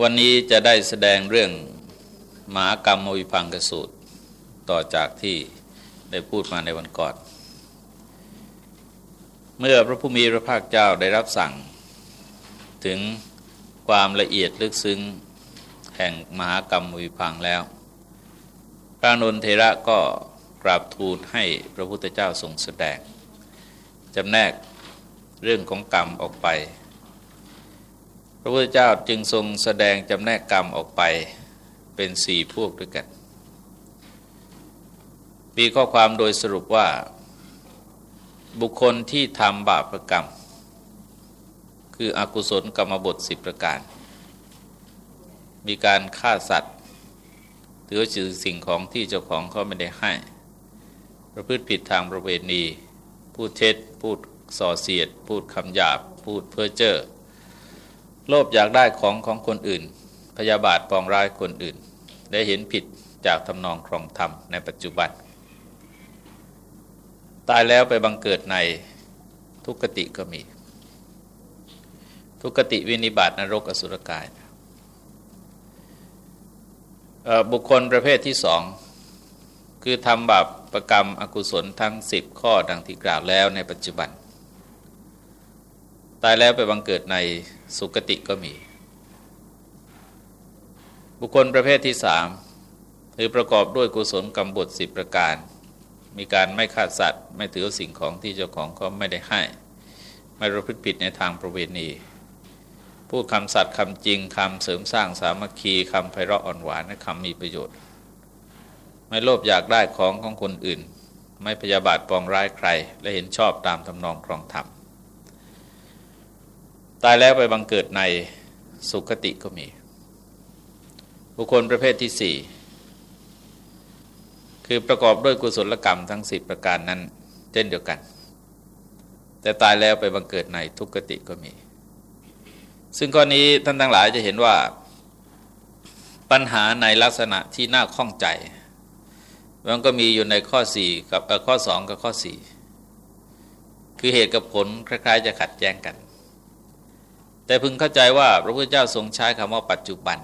วันนี้จะได้แสดงเรื่องหมากรรมวิพังกสูตร ต่อจากที่ได้พูดมาในวันก่อน เมื่อพระผู้มีพระภาคเจ้าได้รับสั่ง ถึงความละเอียดลึกซึ้งแห่งมหากรรมวิพังแล้ว พระนนเทระก็กราบทูลให้พระพุทธเจ้าทรงแสดงจำแนกเรื่องของกรรมออกไป พระพุทธเจ้าจึงทรงแสดงจำแนกกรรมออกไปเป็นสี่พวกด้วยกัน มีข้อความโดยสรุปว่า บุคคลที่ทำบาปรกรรม คืออกุศลกรรมบทสิบประการ มีการฆ่าสัตว์ถือว่าจือสิ่งของที่เจ้าของเขาไม่ได้ให้ ประพฤติผิดทางประเวณี พูดเท็จ พูดส่อเสียด พูดคำหยาบ พูดเพ้อเจ้อ โลภอยากได้ของของคนอื่น พยาบาทปองร้ายคนอื่น ได้เห็นผิดจากทำนองครองธรรมในปัจจุบัน ตายแล้วไปบังเกิดในทุกติก็มี ทุกติวินิบาตนรกอสุรกาย บุคคลประเภทที่สองคือทำบาปประกรรมอกุศลทั้งสิบข้อดังที่กล่าวแล้วในปัจจุบัน ตายแล้วไปบังเกิดในสุคติก็มี บุคคลประเภทที่สามคือประกอบด้วยกุศลกรรมบทสิบประการ มีการไม่ฆ่าสัตว์ ไม่ถือสิ่งของที่เจ้าของเขาไม่ได้ให้ ไม่ประพฤติผิดในทางประเวณี พูดคำสัตย์คำจริงคำเสริมสร้างสามัคคีคำไพเราะอ่อนหวานและคำมีประโยชน์ ไม่โลภอยากได้ของของคนอื่น ไม่พยาบาทปองร้ายใคร และเห็นชอบตามทำนองครองธรรม ตายแล้วไปบังเกิดในสุคติก็มี บุคคลประเภทที่สี่คือประกอบด้วยกุศลกรรมทั้งสิบประการนั้นเช่นเดียวกัน แต่ตายแล้วไปบังเกิดในทุกขติก็มี ซึ่งข้อนี้ท่านทั้งหลายจะเห็นว่าปัญหาในลักษณะที่น่าข้องใจ มันก็มีอยู่ในข้อ4กับข้อ 2 กับข้อ 4 คือเหตุกับผลคล้ายๆ จะขัดแย้งกัน แต่พึงเข้าใจว่าพระพุทธเจ้าทรงใช้คำว่าปัจจุบัน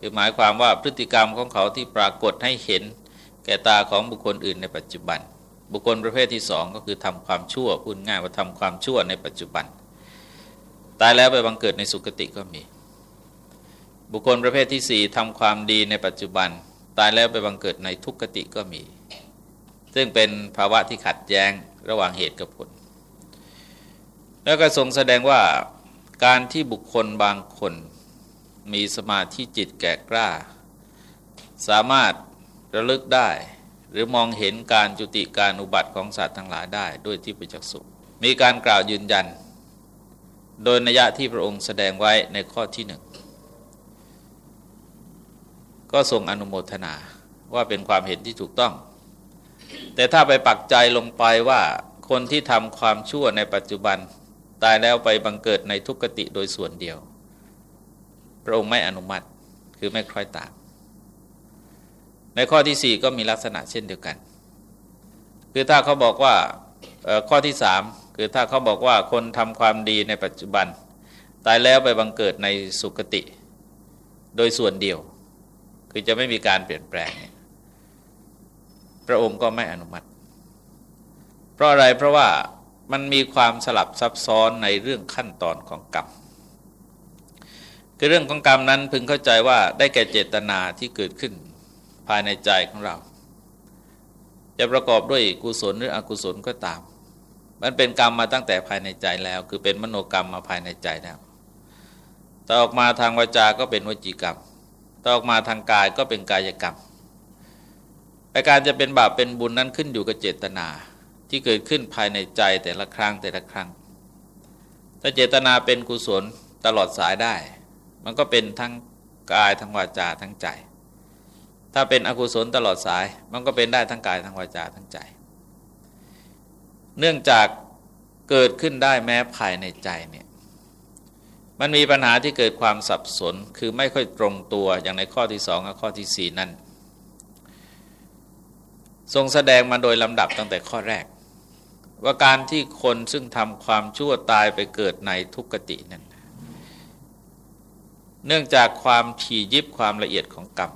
คือหมายความว่าพฤติกรรมของเขาที่ปรากฏให้เห็น แก่ตาของบุคคลอื่นในปัจจุบัน บุคคลประเภทที่สองก็คือทำความชั่วพูดง่ายว่าทำความชั่วในปัจจุบัน ตายแล้วไปบังเกิดในสุคติก็มี บุคคลประเภทที่สี่ทำความดีในปัจจุบัน ตายแล้วไปบังเกิดในทุกขติก็มี ซึ่งเป็นภาวะที่ขัดแย้งระหว่างเหตุกับผล แล้วก็ทรงแสดงว่า การที่บุคคลบางคนมีสมาธิจิตแก่กล้า สามารถระลึกได้ หรือมองเห็นการจุติการอุบัติของสัตว์ทั้งหลายได้ด้วยที่ประจักษ์สุมีการกล่าวยืนยัน โดยนัยะที่พระองค์แสดงไว้ในข้อที่หนึ่งก็ทรงอนุโมทนาว่าเป็นความเห็นที่ถูกต้อง แต่ถ้าไปปักใจลงไปว่าคนที่ทำความชั่วในปัจจุบัน ตายแล้วไปบังเกิดในทุกขติโดยส่วนเดียว พระองค์ไม่อนุมัติคือไม่คล้อยตาม ในข้อที่สี่ก็มีลักษณะเช่นเดียวกัน คือถ้าเขาบอกว่าข้อที่สามคือถ้าเขาบอกว่าคนทำความดีในปัจจุบัน ตายแล้วไปบังเกิดในสุคติ โดยส่วนเดียว คือจะไม่มีการเปลี่ยนแปลง พระองค์ก็ไม่อนุมัติ เพราะอะไรเพราะว่า มันมีความสลับซับซ้อนในเรื่องขั้นตอนของกรรมคือเรื่องของกรรมนั้นพึงเข้าใจว่าได้แก่เจตนาที่เกิดขึ้นภายในใจของเรา จะประกอบด้วยกุศลหรืออกุศลก็ตาม มันเป็นกรรมมาตั้งแต่ภายในใจแล้ว คือเป็นมโนกรรมมาภายในใจแล้วต่อออกมาทางวาจาก็เป็นวจีกรรมต่อออกมาทางกายก็เป็นกายกรรมแต่การจะเป็นบาปเป็นบุญนั้นขึ้นอยู่กับเจตนา ที่เกิดขึ้นภายในใจแต่ละครั้งแต่ละครั้ง ถ้าเจตนาเป็นกุศลตลอดสายได้ มันก็เป็นทั้งกายทั้งวาจาทั้งใจ ถ้าเป็นอกุศลตลอดสาย มันก็เป็นได้ทั้งกายทั้งวาจาทั้งใจ เนื่องจากเกิดขึ้นได้แม้ภายในใจเนี่ยมันมีปัญหาที่เกิดความสับสนคือไม่ค่อยตรงตัวอย่างในข้อที่สองกับข้อที่สี่นั้นทรงแสดงมาโดยลำดับตั้งแต่ข้อแรก ว่าการที่คนซึ่งทำความชั่วตายไปเกิดในทุกขตินั้น เนื่องจากความถี่ยิบความละเอียดของกรรม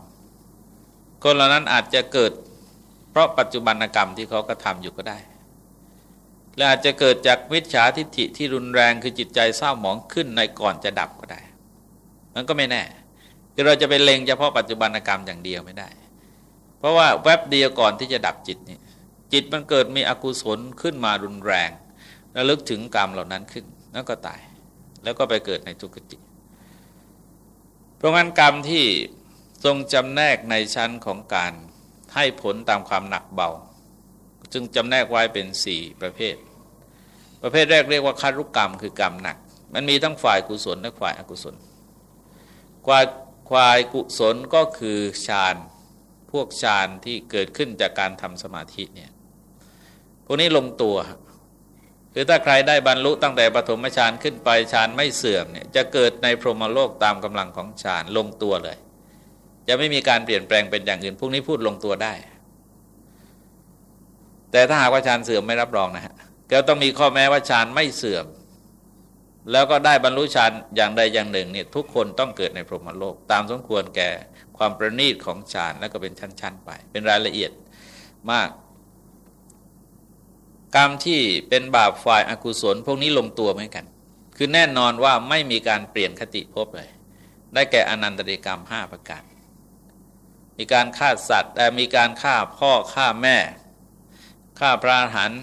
คนเหล่านั้นอาจจะเกิด เพราะปัจจุบันกรรมที่เขากระทำอยู่ก็ได้ และอาจจะเกิดจากวิชาทิฏฐิที่รุนแรงคือจิตใจเศร้าหมองขึ้นในก่อนจะดับก็ได้ มันก็ไม่แน่คือเราจะไปเล็งเฉพาะปัจจุบันกรรมอย่างเดียวไม่ได้ เพราะว่าแวบเดียวก่อนที่จะดับจิตนี่ จิตมันเกิดมีอกุศลขึ้นมารุนแรงระลึกถึงกรรมเหล่านั้นขึ้นแล้วก็ตาย แล้วก็ไปเกิดในทุกขติเพราะงั้นกรรมที่ทรงจำแนกในชั้นของการให้ผลตามความหนักเบา จึงจำแนกไว้เป็นสี่ประเภท ประเภทแรกเรียกว่าคารุกรรมคือกรรมหนัก มันมีทั้งฝ่ายกุศลและฝ่ายอกุศลฝ่ายฝ่ายกุศลก็คือฌานพวกฌานที่เกิดขึ้นจากการทำสมาธิเนี่ย พวกนี้ลงตัวคือถ้าใครได้บรรลุตั้งแต่ปฐมฌานขึ้นไปฌานไม่เสื่อมเนี่ยจะเกิดในพรหมโลกตามกำลังของฌานลงตัวเลย จะไม่มีการเปลี่ยนแปลงเป็นอย่างอื่นพวกนี้พูดลงตัวได้ แต่ถ้าหากว่าฌานเสื่อมไม่รับรองนะฮะก็ต้องมีข้อแม้ว่าฌานไม่เสื่อม แล้วก็ได้บรรลุฌานอย่างใดอย่างหนึ่งเนี่ยทุกคนต้องเกิดในพรหมโลก ตามสมควรแก่ความประณีตของฌานแล้วก็เป็นชั้น ๆ ไป เป็นรายละเอียดมาก กรรมที่เป็นบาปฝ่ายอากุศลพวกนี้ลงตัวเหมือนกัน คือแน่นอนว่าไม่มีการเปลี่ยนคติภพเลย ได้แก่อนันตริกรรมห้าประการ มีการฆ่าสัตว์แต่มีการฆ่าพ่อฆ่าแม่ฆ่าพระอรหันต์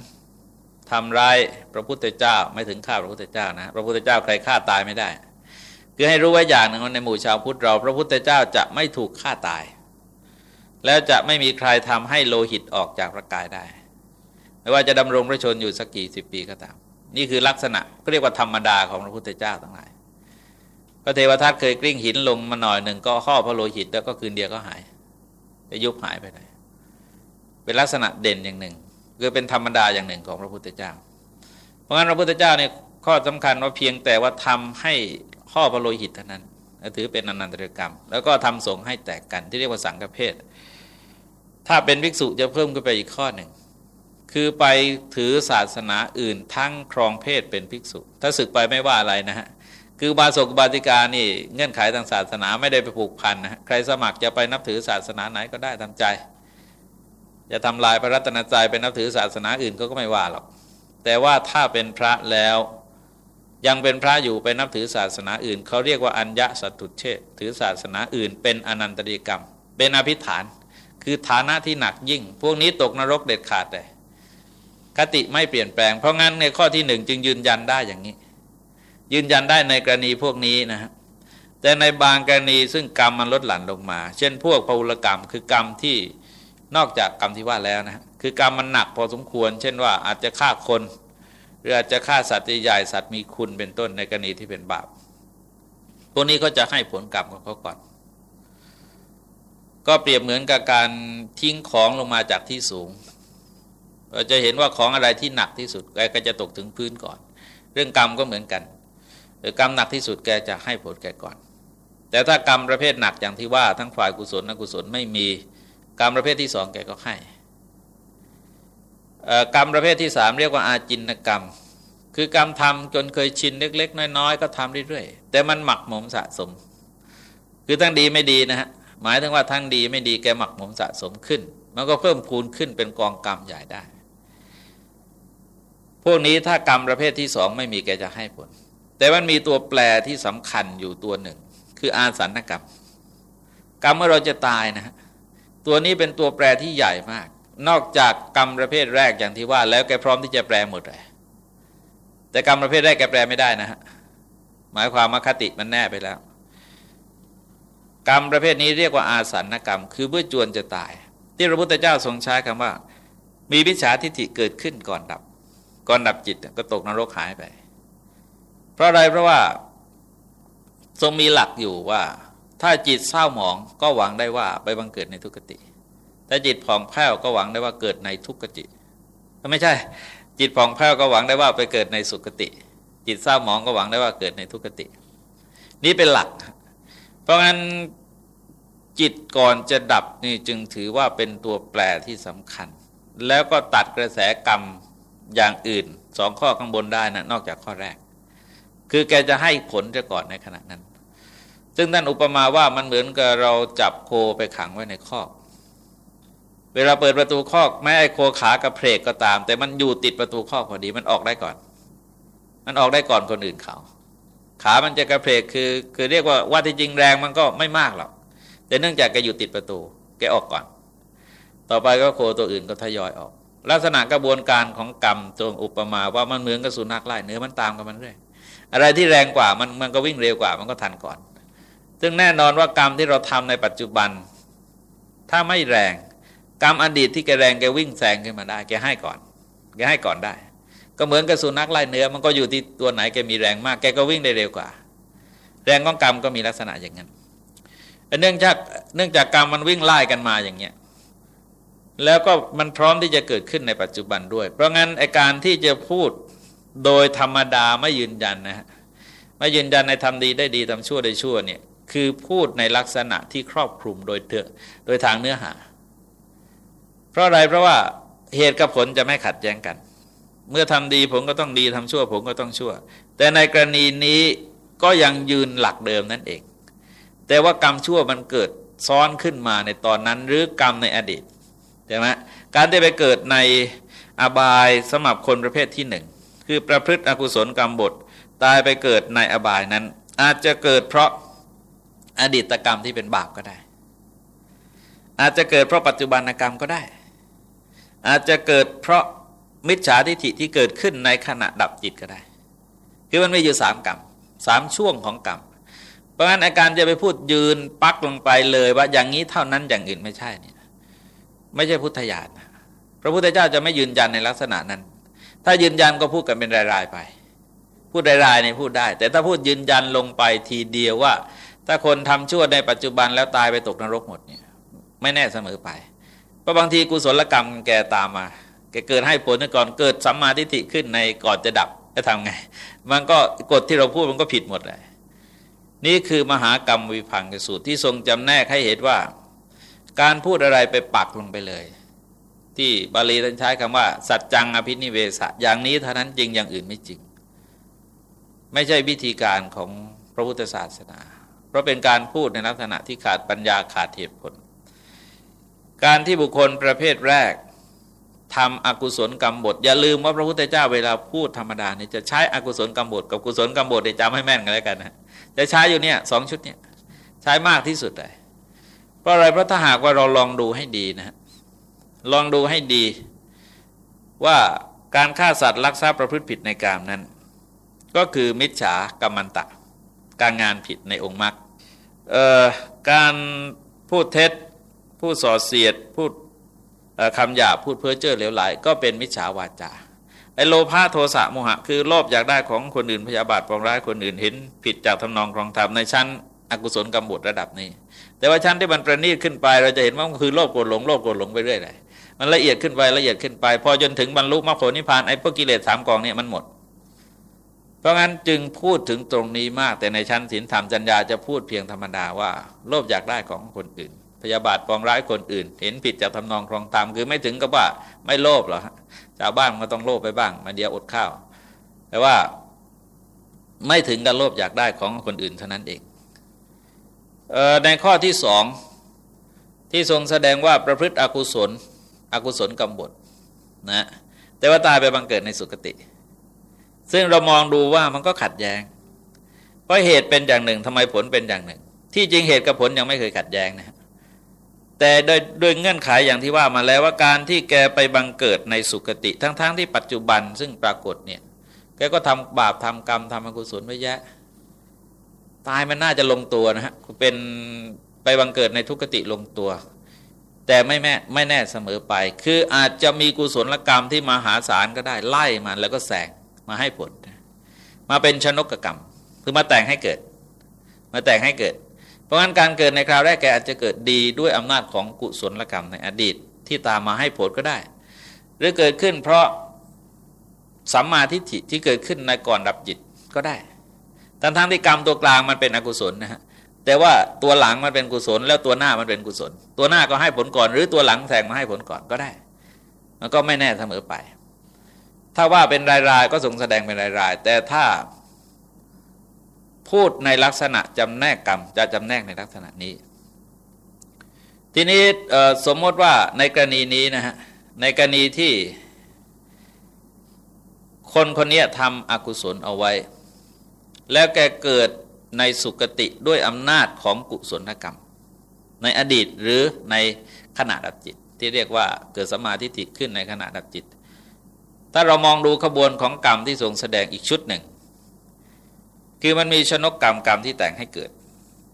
ทำร้ายพระพุทธเจ้าไม่ถึงฆ่าพระพุทธเจ้านะพระพุทธเจ้าใครฆ่าตายไม่ได้ คือให้รู้ไว้อย่างหนึ่งในหมู่ชาวพุทธเรา พระพุทธเจ้าจะไม่ถูกฆ่าตาย แล้วจะไม่มีใครทำให้โลหิตออกจากร่างกายได้ ไม่ว่าจะดำรงพระชนอยู่สักกี่สิบปีก็ตาม นี่คือลักษณะก็เรียกว่าธรรมดาของพระพุทธเจ้าทั้งหลาย พระเทวทัตเคยกลิ้งหินลงมาหน่อยหนึ่งก็ห่อพระโลหิตแล้วก็คืนเดียวก็หายจะยุบหายไปเลยเป็นลักษณะเด่นอย่างหนึ่งคือเป็นธรรมดาอย่างหนึ่งของพระพุทธเจ้า เพราะงั้นพระพุทธเจ้าเนี่ยข้อสำคัญว่าเพียงแต่ว่าทำให้ห่อพระโลหิตเท่านั้นถือเป็นอนันตรกรรม แล้วก็ทำสงให้แตกกันที่เรียกว่าสังฆเพศถ้าเป็นภิกษุจะเพิ่มขึ้นไปอีกข้อหนึ่ง คือไปถือศาสนาอื่นทั้งครองเพศเป็นภิกษุ ถ้าศึกไปไม่ว่าอะไรนะฮะ คือบาศกบาติกานี่เงื่อนไขทางศาสนาไม่ได้ไปผูกพันนะใครสมัครจะไปนับถือศาสนาไหนก็ได้ทำใจ จะทำลายพระรัตนใจไปนับถือศาสนาอื่นก็ก็ไม่ว่าหรอก แต่ว่าถ้าเป็นพระแล้วยังเป็นพระอยู่ไปนับถือศาสนาอื่น เขาเรียกว่าอัญญะสัตตุเชษถือศาสนาอื่น เป็นอนันตริกรรม เป็นอภิฐาน คือฐานะที่หนักยิ่ง พวกนี้ตกนรกเด็ดขาดเลย คติไม่เปลี่ยนแปลง เพราะงั้นในข้อที่หนึ่งจึงยืนยันได้อย่างนี้ ยืนยันได้ในกรณีพวกนี้นะฮะแต่ในบางกรณีซึ่งกรรมมันลดหลั่นลงมา เช่น พวกภูลกรรม คือกรรมที่นอกจากกรรมที่ว่าแล้วนะคือกรรมมันหนักพอสมควร เช่นว่าอาจจะฆ่าคนหรืออาจจะฆ่าสัตว์ใหญ่สัตว์มีคุณเป็นต้นในกรณีที่เป็นบาปพวกนี้ก็จะให้ผลกรรมของเขาก่อน ก็เปรียบเหมือนกับการทิ้งของลงมาจากที่สูง เราจะเห็นว่าของอะไรที่หนักที่สุดแกก็จะตกถึงพื้นก่อน เรื่องกรรมก็เหมือนกันหรือกรรมหนักที่สุดแกจะให้ผลแกก่อน แต่ถ้ากรรมประเภทหนักอย่างที่ว่าทั้งฝ่ายกุศลอกุศลไม่มีกรรมประเภทที่สองแกก็ให้กรรมประเภทที่สามเรียกว่าอาจินกรรม คือกรรมทำจนเคยชินเล็ก ๆ น้อย ๆ ก็ทำเรื่อยๆแต่มันหมักหมมสะสม คือทั้งดีไม่ดีนะฮะหมายถึงว่าทั้งดีไม่ดีแกหมักหมมสะสมขึ้น มันก็เพิ่มคูณขึ้นเป็นกองกรรมใหญ่ได้ พวกนี้ถ้ากรรมประเภทที่สองไม่มีแกจะให้ผล แต่มันมีตัวแปรที่สำคัญอยู่ตัวหนึ่ง คืออาสันกรรม กรรมเมื่อเราจะตายนะฮะตัวนี้เป็นตัวแปรที่ใหญ่มาก นอกจากกรรมประเภทแรกอย่างที่ว่า แล้วแกพร้อมที่จะแปลหมดเลยแต่กรรมประเภทแรกแกแปลไม่ได้นะฮะหมายความว่าคติมันแน่ไปแล้ว กรรมประเภทนี้เรียกว่าอาสันกรรม คือเมื่อจวนจะตาย ที่พระพุทธเจ้าทรงใช้คำว่า มีวิชาทิฏฐิเกิดขึ้นก่อนดับ ก่อนดับจิตก็ตกนรกหายไป เพราะอะไรเพราะว่า ทรงมีหลักอยู่ว่า ถ้าจิตเศร้าหมองก็หวังได้ว่าไปบังเกิดในทุกขติถ้าจิตผ่องแผ้วก็หวังได้ว่าเกิดในทุกขติไม่ใช่ จิตผ่องแผ้วก็หวังได้ว่าไปเกิดในสุขติ จิตเศร้าหมองก็หวังได้ว่าเกิดในทุกขติ นี่เป็นหลัก เพราะงั้นจิตก่อนจะดับนี่จึงถือว่าเป็นตัวแปรที่สำคัญ แล้วก็ตัดกระแสกรรม อย่างอื่นสองข้อข้างบนได้นะนอกจากข้อแรก คือแกจะให้ผลจะก่อนในขณะนั้น ซึ่งท่านอุปมาว่ามันเหมือนกับเราจับโคไปขังไว้ในคอก เวลาเปิดประตูคอกแม้ไอ้โคขากระเพกก็ตาม แต่มันอยู่ติดประตูคอกพอดีมันออกได้ก่อน มันออกได้ก่อนคนอื่นเขา ขามันจะกระเพกคือ คือเรียกว่าว่าที่จริงแรงมันก็ไม่มากหรอกแต่เนื่องจากแกอยู่ติดประตู แกออกก่อน ต่อไปก็โคตัวอื่นก็ทยอยออก ลักษณะกระบวนการของกรรมตรงอุปมาว่ามันเหมือนกับสุนัขไล่เนื้อมันตามกันมันเรื่อยอะไรที่แรงกว่ามันมันก็วิ่งเร็วกว่ามันก็ทันก่อน ซึ่งแน่นอนว่ากรรมที่เราทำในปัจจุบัน ถ้าไม่แรง กรรมอดีตที่แกแรงแกวิ่งแซงขึ้นมาได้แกให้ก่อนแกให้ก่อนได้ ก็เหมือนกับสุนัขไล่เนื้อมันก็อยู่ที่ตัวไหนแกมีแรงมากแกก็วิ่งได้เร็วกว่า แรงของกรรมก็มีลักษณะอย่างนั้นเนื่องจากเนื่องจากกรรมมันวิ่งไล่กันมาอย่างเงี้ย แล้วก็มันพร้อมที่จะเกิดขึ้นในปัจจุบันด้วย เพราะงั้นไอการที่จะพูดโดยธรรมดาไม่ยืนยันนะฮะไม่ยืนยันในทำดีได้ดีทำชั่วได้ชั่วเนี่ยคือพูดในลักษณะที่ครอบคลุมโดยเถอโดยทางเนื้อหา เพราะอะไรเพราะว่าเหตุกับผลจะไม่ขัดแย้งกัน เมื่อทำดีผมก็ต้องดีทำชั่วผมก็ต้องชั่ว แต่ในกรณีนี้ก็ยังยืนหลักเดิมนั่นเอง แต่ว่ากรรมชั่วมันเกิดซ้อนขึ้นมาในตอนนั้น หรือกรรมในอดีต ใช่ไหมการได้ไปเกิดในอบายสมับคนประเภทที่หนึ่งคือประพฤติอกุศลกรรมบทตายไปเกิดในอบายนั้น อาจจะเกิดเพราะอดีตกรรมที่เป็นบาปก็ได้ อาจจะเกิดเพราะปัจจุบันกรรมก็ได้ อาจจะเกิดเพราะมิจฉาทิฏฐิที่เกิดขึ้นในขณะดับจิตก็ได้ คือมันมีอยู่สามกรรมสามช่วงของกรรมเพราะงั้นอาการจะไปพูดยืนปักลงไปเลยว่าอย่างนี้เท่านั้นอย่างอื่นไม่ใช่เนี่ย ไม่ใช่พุทธญาณพระพุทธเจ้าจะไม่ยืนยันในลักษณะนั้น ถ้ายืนยันก็พูดกันเป็นรายๆไป พูดรายๆเนี่ยพูดได้ แต่ถ้าพูดยืนยันลงไปทีเดียวว่า ถ้าคนทำชั่วในปัจจุบันแล้วตายไปตกนรกหมดเนี่ย ไม่แน่เสมอไปเพราะบางทีกุศลกรรมแกตามมาแกเกิดให้ผลก่อนเกิดสัมมาทิฏฐิขึ้นในก่อนจะดับจะทำไง มันก็กฎที่เราพูดมันก็ผิดหมดเลยนี่คือมหากรรมวิพังกสูตรที่ทรงจำแนกให้เห็นว่า การพูดอะไรไปปักลงไปเลย ที่บาลีท่านใช้คำว่า สัจจังอภินิเวสะอย่างนี้เท่านั้นจริงอย่างอื่นไม่จริง ไม่ใช่วิธีการของพระพุทธศาสนา เพราะเป็นการพูดในลักษณะที่ขาดปัญญาขาดเหตุผล การที่บุคคลประเภทแรกทำอกุศลกรรมบท อย่าลืมว่าพระพุทธเจ้าเวลาพูดธรรมดาเนี่ยจะใช้อกุศลกรรมบทกับกุศลกรรมบทจำให้แม่นกันแล้วกันนะจะใช้อยู่เนี่ยสองชุดเนี่ยใช้มากที่สุดเลย เพราะอะไรเพราะถ้าหากว่าเราลองดูให้ดีนะ ลองดูให้ดี ว่าการฆ่าสัตว์ลักทรัพย์ประพฤติผิดในกามนั้น ก็คือมิจฉากรรมันตะ การงานผิดในองค์มรรคการพูดเท็จพูดส่อเสียดพูดคำหยาพูดเพ้อเจ้อเหลวไหล ก็เป็นมิจฉาวาจาไอโลภะโทสะโมหะ คือโลภอยากได้ของคนอื่นพยาบาทปองร้ายคนอื่นเห็น ผิดจากทำนองครองธรรมในชั้น อกุศลกรรมบุตรระดับนี้ แต่ว่าชั้นที่มันประณีตขึ้นไป เราจะเห็นว่ามันคือโลภโกรธหลงโลภโกรธหลงไปเรื่อยเลยมันละเอียดขึ้นไปละเอียดขึ้นไป พอจนถึงบรรลุมรรคผลนิพพานไอ้พวกกิเลสสามกองเนี่ยมันหมด เพราะงั้นจึงพูดถึงตรงนี้มาก แต่ในชั้นศีลธรรมจัญญาจะพูดเพียงธรรมดาว่า โลภอยากได้ของคนอื่น พยาบาทปองร้ายคนอื่น เห็นผิดจากทำนองครองธรรมคือไม่ถึงกับว่าไม่โลภหรอกชาวบ้านก็ต้องโลภไปบ้างมาเดียวอดข้าว แต่ว่าไม่ถึงกับโลภอยากได้ของคนอื่นเท่านั้นเอง ในข้อที่สองที่ทรงแสดงว่าประพฤติอกุศล อกุศลกรรมบทนะแต่ว่าตายไปบังเกิดในสุคติ ซึ่งเรามองดูว่ามันก็ขัดแย้ง เพราะเหตุเป็นอย่างหนึ่งทำไมผลเป็นอย่างหนึ่ง ที่จริงเหตุกับผลยังไม่เคยขัดแย้งนะ แต่โดยโดยเงื่อนไขอย่างที่ว่ามาแล้วว่าการที่แกไปบังเกิดในสุคติ ทั้งๆทที่ปัจจุบันซึ่งปรากฏเนี่ย แกก็ทำบาปทำกรรมทำอกุศลไว้แยะ ตายมันน่าจะลงตัวนะฮะเป็นไปบังเกิดในทุกขติลงตัว แต่ไม่แม่ไม่แน่เสมอไป คืออาจจะมีกุศลกรรมที่มาหาศาลก็ได้ไล่มันแล้วก็แสงมาให้ผล มาเป็นชนกกรรม คือมาแต่งให้เกิด มาแต่งให้เกิด เพราะงั้นการเกิดในคราวแรกแกอาจจะเกิดดีด้วยอำนาจของกุศลกรรมในอดีตที่ตามมาให้ผลก็ได้ หรือเกิดขึ้นเพราะสัมมาทิฏฐิที่เกิดขึ้นในก่อนดับจิตก็ได้ ทั้งทั้งที่กรรมตัวกลางมันเป็นอกุศลนะฮะแต่ว่าตัวหลังมันเป็นกุศล แล้วตัวหน้ามันเป็นกุศล ตัวหน้าก็ให้ผลก่อน หรือตัวหลังแทงมาให้ผลก่อนก็ได้ มันก็ไม่แน่เสมอไป ถ้าว่าเป็นรายๆก็ทรงแสดงเป็นรายๆ แต่ถ้าพูดในลักษณะจำแนกกรรม จะจำแนกในลักษณะนี้ ทีนี้สมมติว่าในกรณีนี้นะฮะในกรณีที่คนคนนี้ทำอกุศลเอาไว้ แล้วแกเกิดในสุคติด้วยอำนาจของกุศลกรรม ในอดีตหรือในขณะดับจิต ที่เรียกว่าเกิดสมาธิิขึ้นในขณะดับจิต ถ้าเรามองดูขบวนของกรรมที่ทรงแสดงอีกชุดหนึ่ง คือมันมีชนกกรรมกรรมที่แต่งให้เกิด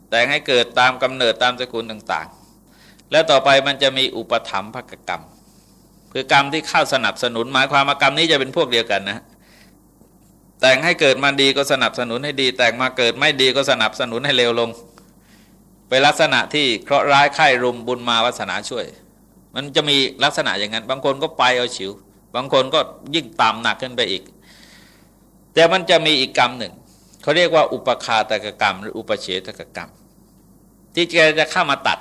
แต่งให้เกิดตามกำเนิดตามสกุลต่างๆ แล้วต่อไปมันจะมีอุปธรรมภกกรรม คือกรรมที่เข้าสนับสนุนหมายความว่ากรรมนี้จะเป็นพวกเดียวกันนะ แต่งให้เกิดมาดีก็สนับสนุนให้ดี แต่งมาเกิดไม่ดีก็สนับสนุนให้เลวลง เป็นลักษณะที่เคราะห์ร้ายไข้รุมบุญมาวัสนาช่วย มันจะมีลักษณะอย่างนั้น บางคนก็ไปเอาฉิว บางคนก็ยิ่งตามหนักขึ้นไปอีก แต่มันจะมีอีกกรรมหนึ่งเขาเรียกว่าอุปคาตกกรรม หรืออุปเฉตกรรม ที่แกจะเข้ามาตัด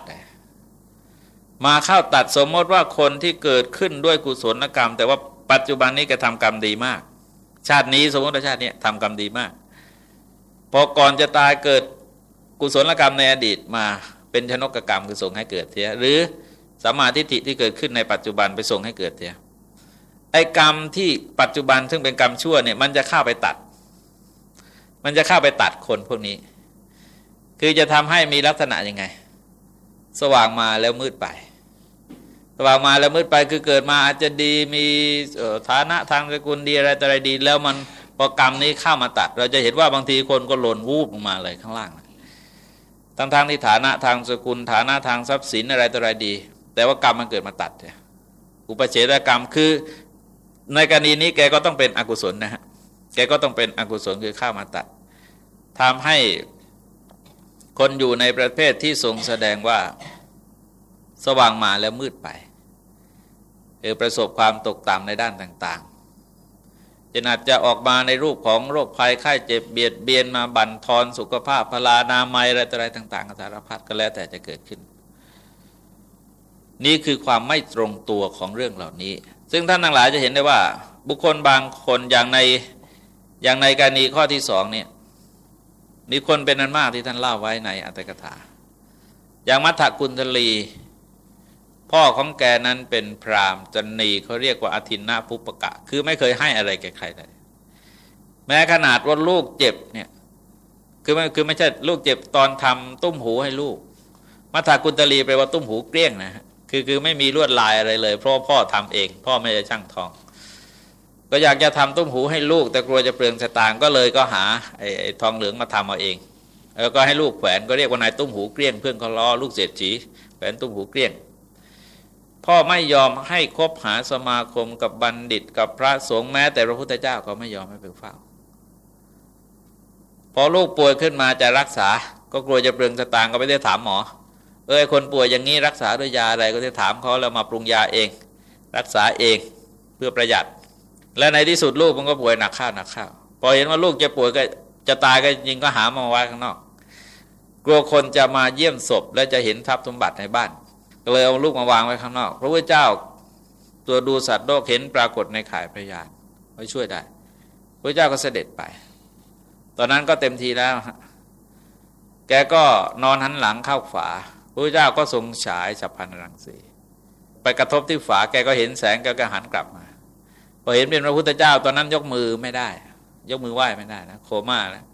มาเข้าตัดสมมติว่าคนที่เกิดขึ้นด้วยกุศลกรรม แต่ว่าปัจจุบันนี้แกทำกรรมดีมาก ชาตินี้สมมติชาตินี้ทำกรรมดีมาก พอก่อนจะตายเกิดกุศลกรรมในอดีตมาเป็นชนกกรรมคือส่งให้เกิดเทียหรือสมาทิฐิที่เกิดขึ้นในปัจจุบันไปส่งให้เกิดเทียไอ้กรรมที่ปัจจุบันซึ่งเป็นกรรมชั่วเนี่ยมันจะเข้าไปตัด มันจะเข้าไปตัดคนพวกนี้ คือจะทำให้มีลักษณะยังไง สว่างมาแล้วมืดไป สว่างมาแล้วมืดไปคือเกิดมาอาจจะดีมีฐานะทางสกุลดีอะไรอะไรดี แล้วมันพอกรรมนี้เข้ามาตัด เราจะเห็นว่าบางทีคนก็หล่นวูบลงมาเลยข้างล่างทั้งทางที่ฐานะทางสกุลฐานะทางทรัพย์สินอะไรต่ออะไรดี แต่ว่ากรรมมันเกิดมาตัดอุปเฉตกรรมคือในกรณีนี้แกก็ต้องเป็นอกุศลนะฮะแกก็ต้องเป็นอกุศลคือข้ามาตัดทำให้คนอยู่ในประเภทที่ทรงแสดงว่าสว่างมาแล้วมืดไป เออประสบความตกต่ำในด้านต่างๆจะอาจจะออกมาในรูปของโรคภัยไข้เจ็บเบียดเบียนมาบั่นทอนสุขภาพพลานามัยอะไรต่ออะไรต่างๆสารพัดก็แล้วแต่จะเกิดขึ้น นี่คือความไม่ตรงตัวของเรื่องเหล่านี้ ซึ่งท่านทั้งหลายจะเห็นได้ว่า บุคคลบางคนอย่างในอย่างในกรณีข้อที่สองเนี่ยมีคนเป็นนันมากที่ท่านเล่าไว้ในอัตถกถา อย่างมัทธกุลทลี พ่อของแกนั้นเป็นพราหมณ์จันนีเขาเรียกว่าอธินนาภุปกะ คือไม่เคยให้อะไรแก่ใครเลยแม้ขนาดว่าลูกเจ็บเนี่ยคือไม่คือไม่ใช่ลูกเจ็บตอนทำตุ้มหูให้ลูกมัทากุตลีไปว่าตุ้มหูเกลี้ยงนะคือคือไม่มีลวดลายอะไรเลย เพราะพ่อทำเอง พ่อไม่ได้ช่างทอง ก็อยากจะทำตุ้มหูให้ลูก แต่กลัวจะเปลืองสตางค์ก็เลยก็หาไอ้ไอ้ทองเหลืองมาทำเอาเองแล้วก็ให้ลูกแขวนก็เรียกว่านายตุ้มหูเกลี้ยงเพื่อนเขาล้อลูกเศรษฐีแขวนตุ้มหูเกลี้ยง พ่อไม่ยอมให้คบหาสมาคมกับบัณฑิตกับพระสงฆ์แม้แต่พระพุทธเจ้าก็ไม่ยอมให้ไปเฝ้า พอลูกป่วยขึ้นมาจะรักษา ก็กลัวจะเปลืองสตางค์ก็ไม่ได้ถามหมอ เออคนป่วยอย่างนี้รักษาด้วยยาอะไรก็จะถามเขาแล้วมาปรุงยาเอง รักษาเองเพื่อประหยัด และในที่สุดลูกมันก็ป่วยหนักข้าวหนักข้าวพอเห็นว่าลูกจะป่วยก็จะตายก็ยิงก็หามาไว้ข้างนอก กลัวคนจะมาเยี่ยมศพและจะเห็นทรัพย์สมบัติในบ้าน ก็เลยเอาลูกมาวางไว้ข้างนอก พระพุทธเจ้าตัวดูสัตว์โลกเห็นปรากฏในข่ายพระยานไว้ช่วยได้พระเจ้าก็เสด็จไป ตอนนั้นก็เต็มทีแล้ว แกก็นอนหันหลังเข้าฝาพระเจ้าก็ทรงฉายฉับพันรังสีไปกระทบที่ฝาแกก็เห็นแสงแกก็หันกลับมาพอเห็นเป็นพระพุทธเจ้า ตอนนั้นยกมือไม่ได้ ยกมือไหว้ไม่ได้นะโคม่าแล้ว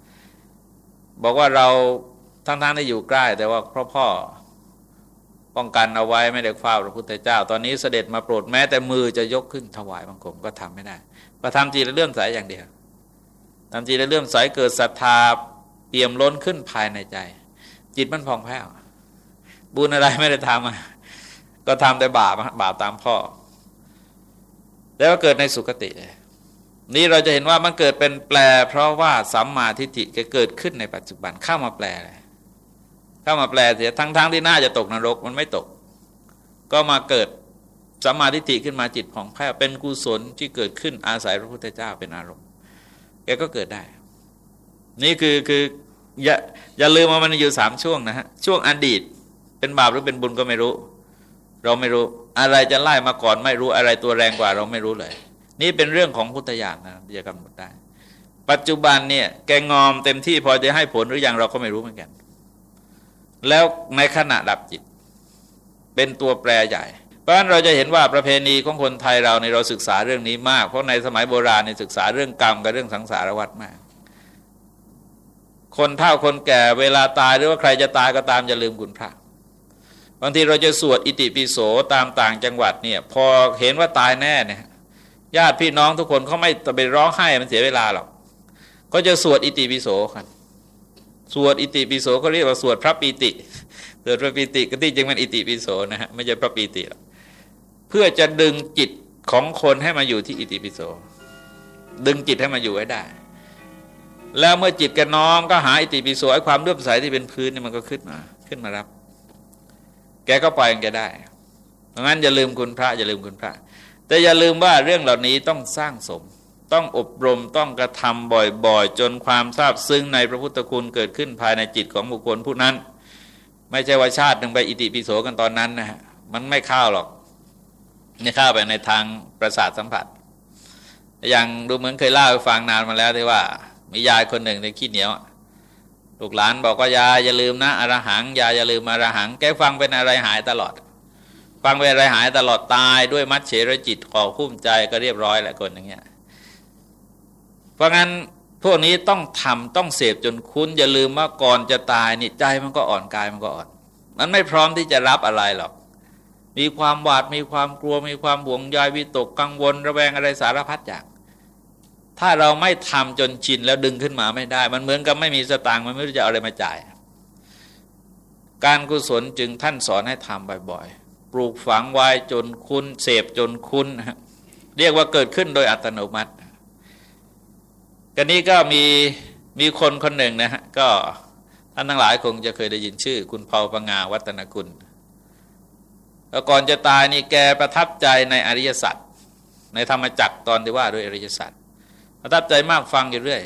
บอกว่าเราทั้งๆที่อยู่ใกล้ แต่ว่าพ่อพ่อ ป้องกันเอาไว้ไม่ได้เฝ้าพระพุทธเจ้า ตอนนี้เสด็จมาโปรดแม้แต่มือจะยกขึ้นถวายบังคมก็ทำไม่ได้ประทำจีละเลื่อมใสอย่างเดียวทำจีละเลื่อมใสเกิดศรัทธาเปี่ยมล้นขึ้นภายในใจ จิตมันพองแผ้วบุญอะไรไม่ได้ทำก็ทำแต่บาปบาปตามพ่อ แล้วก็เกิดในสุคติเลยนี่เราจะเห็นว่ามันเกิดเป็นแปล เพราะว่าสัมมาทิฏฐิเกิดขึ้นในปัจจุบันเข้ามาแปลเลย เข้ามาแปลเสียทั้งๆทที่น่าจะตกนรกมันไม่ตก ก็มาเกิดสัมมาทิฏฐิขึ้นมาจิตของแพ้เป็นกุศลที่เกิดขึ้นอาศัยพระพุทธเจ้าเป็นอารมณ์แกก็เกิดได้ นี่คือคืออย่าอย่าลืมว่ามันอยู่สามช่วงนะฮะช่วงอดีตเป็นบาปหรือเป็นบุญก็ไม่รู้ เราไม่รู้อะไรจะไล่มาก่อนไม่รู้อะไรตัวแรงกว่าเราไม่รู้เลย นี่เป็นเรื่องของพุทธญาณนะจะกำหนดได้ ปัจจุบันเนี่ยแกงอมเต็มที่พอจะให้ผลหรืออยังเราก็ไม่รู้เหมือนกัน แล้วในขณะดับจิต เป็นตัวแปรใหญ่เพราะฉะนั้นเราจะเห็นว่าประเพณีของคนไทยเราในเราศึกษาเรื่องนี้มาก เพราะในสมัยโบราณในศึกษาเรื่องกรรมกับเรื่องสังสารวัฏมาก คนเฒ่าคนแก่เวลาตายหรือว่าใครจะตายก็ตามอย่าลืมคุณพระบางทีเราจะสวดอิติปิโสตามต่างจังหวัดเนี่ย พอเห็นว่าตายแน่เนี่ยญาติพี่น้องทุกคนเขาไม่ไปร้องไห้มันเสียเวลาหรอกก็จะสวดอิติปิโสกัน สวดอิติปิโสเขาเรียกว่าสวดพระปีติสวดพระปีติก็ที่จริงมันอิติปิโสนะฮะไม่ใช่พระปีติหรอกเพื่อจะดึงจิตของคนให้มาอยู่ที่อิติปิโส ดึงจิตให้มาอยู่ให้ได้ แล้วเมื่อจิตกันน้อมก็หาอิติปิโสไอ้ความเลื่อมใสที่เป็นพื้นนี่มันก็ขึ้นมา ขึ้นมารับ แกก็ปล่อยแกได้เพราะงั้นอย่าลืมคุณพระอย่าลืมคุณพระ แต่อย่าลืมว่าเรื่องเหล่านี้ต้องสร้างสม ต้องอบรมต้องกระทำบ่อยๆ จนความทราบซึ้งในพระพุทธคุณเกิดขึ้นภายในจิตของบุคคลผู้นั้น ไม่ใช่ว่าชาติหนึ่งไปอิติปิโสกันตอนนั้นนะฮะมันไม่เข้าหรอกนี่เข้าไปในทางประสาทสัมผัส อย่างดูเหมือนเคยเล่าให้ฟังนานมาแล้วที่ว่า มียายคนหนึ่งในขี้เหนียวลูกหลานบอกว่ายายอย่าลืมนะอรหังยายอย่าลืมอรหัง แกฟังเป็นอะไรหายตลอด ฟังเป็นอะไรหายตลอดตายด้วยมัดเฉรจิตขอคุ้มใจก็เรียบร้อยแหละคนอย่างเงี้ย เพราะงั้นพวกนี้ต้องทำต้องเสพจนคุ้น อย่าลืมว่าก่อนจะตายนี่ใจมันก็อ่อนกายมันก็อ่อน มันไม่พร้อมที่จะรับอะไรหรอก มีความหวาดมีความกลัวมีความห่วงใยวิตกกังวล ระแวงอะไรสารพัดอย่างถ้าเราไม่ทำจนชินแล้วดึงขึ้นมาไม่ได้ มันเหมือนกับไม่มีสตางค์มันไม่รู้จะเอาอะไรมาจ่าย การกุศลจึงท่านสอนให้ทำบ่อยๆ ปลูกฝังไว้จนคุ้นเสพจนคุ้น เรียกว่าเกิดขึ้นโดยอัตโนมัติ กันนี้ก็มีมีคนคนหนึ่งนะฮะก็ท่านทั้งหลายคงจะเคยได้ยินชื่อ คุณเผาปังาวัฒนกุลแล้วก่อนจะตายนี่แกประทับใจในอริยสัจในธรรมจักรตอนที่ว่าด้วยอริยสัจประทับใจมากฟังอยู่เรื่อย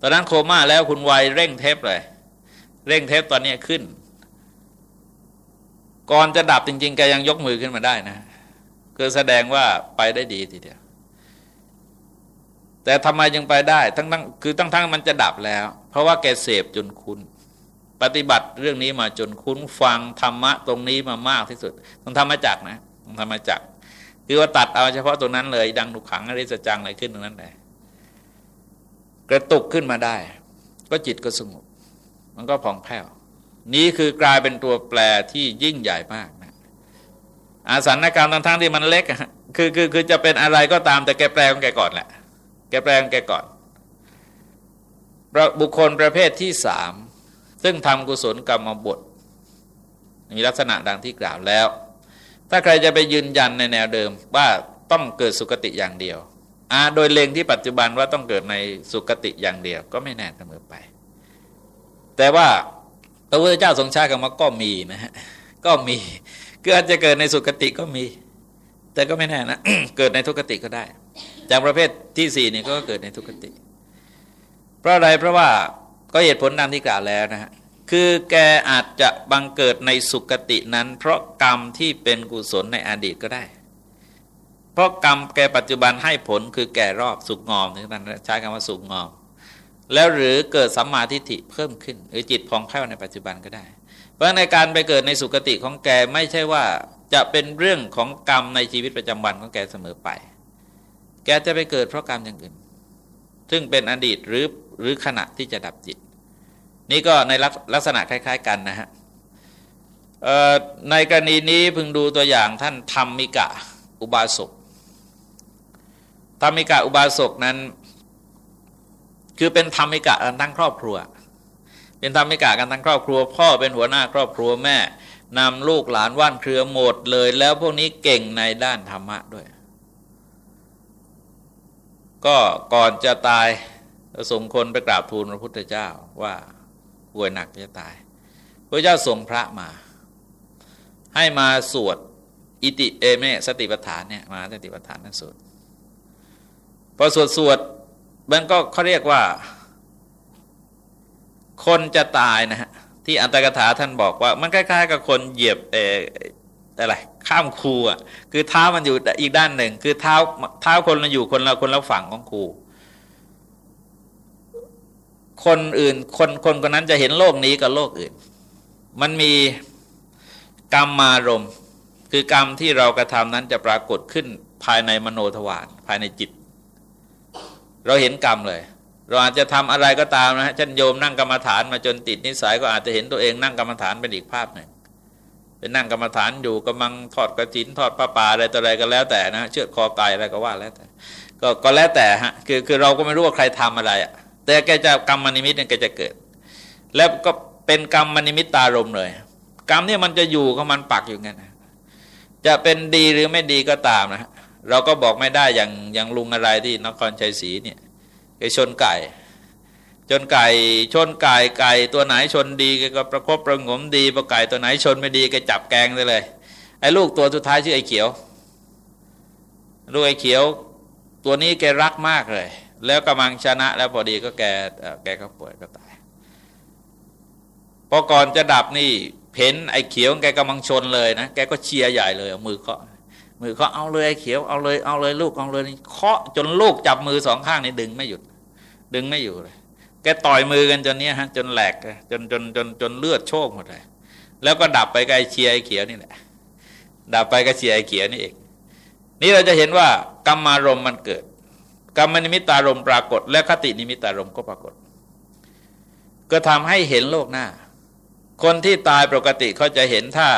ตอนนั้นโคม่าแล้วคุณวัยเร่งเทปเลย เร่งเทปตอนนี้ขึ้น ก่อนจะดับจริง ๆ แกยังยกมือขึ้นมาได้นะคือแสดงว่าไปได้ดีทีเดียว แต่ทำไมยังไปได้ทั้งทั้งคือทั้งทั้งมันจะดับแล้ว เพราะว่าแกเสพจนคุ้นปฏิบัติเรื่องนี้มาจนคุ้นฟังธรรมะตรงนี้มามากที่สุดต้องทำมาจากนะต้องทำมาจากคือว่าตัดเอาเฉพาะตรงนั้นเลย ดังดุขังอริสจังอะไรขึ้นตรงนั้นเลยกระตุกขึ้นมาได้ ก็จิตก็สงบ มันก็ผ่องแผ้ว นี้คือกลายเป็นตัวแปรที่ยิ่งใหญ่มากนะอาสันการทั้งทั้งที่มันเล็กคือคือคือจะเป็นอะไรก็ตามแต่แกแปลของแกก่อนแหละ แกแปลงแกก่อนบุคคลประเภทที่สามซึ่งทำกุศลกรรมบทมีลักษณะดังที่กล่าวแล้ว ถ้าใครจะไปยืนยันในแนวเดิมว่าต้องเกิดสุคติอย่างเดียวอาโดยเลงที่ปัจจุบันว่าต้องเกิดในสุคติอย่างเดียวก็ไม่แน่เสมอไป แต่ว่าพระพุทธเจ้าทรงใช้คำว่าก็มีนะฮะก็มีก็อาจจะเกิดในสุคติก็มี แต่ก็ไม่แน่นะเกิดในทุกติก็ได้ จากประเภทที่สี่นี่ก็เกิดในทุกขติ เพราะอะไรเพราะว่าก็เหตุผลดังที่กล่าวแล้วนะฮะคือแกอาจจะบังเกิดในสุคตินั้น เพราะกรรมที่เป็นกุศลในอดีตก็ได้ เพราะกรรมแกปัจจุบันให้ผลคือแก่รอบสุกงอมถึงนั้นใช้คำว่าสุกงอม แล้วหรือเกิดสัมมาทิฏฐิเพิ่มขึ้น หรือจิตพองแผ้วในปัจจุบันก็ได้ เพราะในการไปเกิดในสุคติของแกไม่ใช่ว่าจะเป็นเรื่องของกรรมในชีวิตประจำวันของแกเสมอไป แกจะไปเกิดเพราะกรรมอย่างอื่น ซึ่งเป็นอดีตหรือหรือขณะที่จะดับจิต นี่ก็ในลักษณะคล้าย ๆ กันนะฮะในกรณีนี้พึงดูตัวอย่างท่านธรรมิกะอุบาสกธรรมิกะอุบาสกนั้น คือเป็นธรรมิกะกันทั้งครอบครัว เป็นธรรมิกะกันทั้งครอบครัว พ่อเป็นหัวหน้าครอบครัวแม่นำลูกหลานว่านเครือหมดเลย แล้วพวกนี้เก่งในด้านธรรมะด้วย ก็ก่อนจะตายส่งคนไปกราบทูลพระพุทธเจ้าว่าป่วยหนักจะตาย พระเจ้าส่งพระมา ให้มาสวดอิติเอเมสติปัฏฐานเนี่ยมาสติปัฏฐานนั่นสวดพอสวดสวดมันก็เขาเรียกว่า คนจะตายนะฮะที่อันตกถาท่านบอกว่า มันคล้ายๆ กับคนเหยียบเอ อะไรข้ามครูอะคือเท้ามันอยู่อีกด้านหนึ่ง คือเท้าเท้าคนเราอยู่คนเราคนละฝั่งของครูคนอื่นคนคนคนนั้นจะเห็นโลกนี้กับโลกอื่น มันมีกรรมมารมคือกรรมที่เรากระทำนั้นจะปรากฏขึ้นภายในมโนทวารภายในจิต เราเห็นกรรมเลย เราอาจจะทำอะไรก็ตามนะฮะช่นโยมนั่งกรรมฐานมาจนติดนิสัยก็อาจจะเห็นตัวเองนั่งกรรมฐานเป็นอีกภาพหนึ่ง เป็นนั่งกรรมฐานอยู่กำลังทอดกระถินทอดผ้าป่าอะไรต่ออะไรก็แล้วแต่นะเชือดคอไก่อะไรก็ว่าแล้วแต่ก็ก็แล้วแต่ฮะคือคือเราก็ไม่รู้ว่าใครทำอะไรอะ่ะแต่แกจะกรรมนิมิตเนี่ยแกจะเกิด แล้วก็เป็นกรรมนิมิตตารมเลย กรรมเนี่ยมันจะอยู่ของมันปักอยู่งั้นจะเป็นดีหรือไม่ดีก็ตามนะเราก็บอกไม่ได้อย่างอย่างลุงอะไรที่นครชัยศรีเนี่ยแกชนไก่ ชนไก่ชนไก่ไก่ตัวไหนชนดีก็ประคบประงมดีพอไก่ตัวไหนชนไม่ดีก็จับแกงได้เลย ไอ้ลูกตัวสุดท้ายชื่อไอ้เขียว ลูกไอ้เขียว ตัวนี้แกรักมากเลย แล้วกำลังชนะแล้วพอดีก็แกแกก็ป่วยก็ตายพอก่อนจะดับนี่เห็นไอ้เขียวแกกำลังชนเลยนะแกก็เชียร์ใหญ่เลยเอามือเคาะมือเคาะเอาเลยไอ้เขียวเอาเลยเอาเลยลูกเอาเลยเคาะจนลูกจับมือสองข้างนี่ดึงไม่หยุด ดึงไม่อยู่เลย แกต่อยมือกันจนเนี้ยฮะจนแหลกจนจนจนจนเลือดโชกหมดเลยแล้วก็ดับไปกับไอเชียไอเขียวนี่แหละดับไปกับเชียไอเขียวนี่เองนี่เราจะเห็นว่ากรรมารมมันเกิด กรรมนิมิตารมปรากฏ และคตินิมิตารมก็ปรากฏ ก็ทำให้เห็นโลกหน้า คนที่ตายปกติเขาจะเห็นถ้า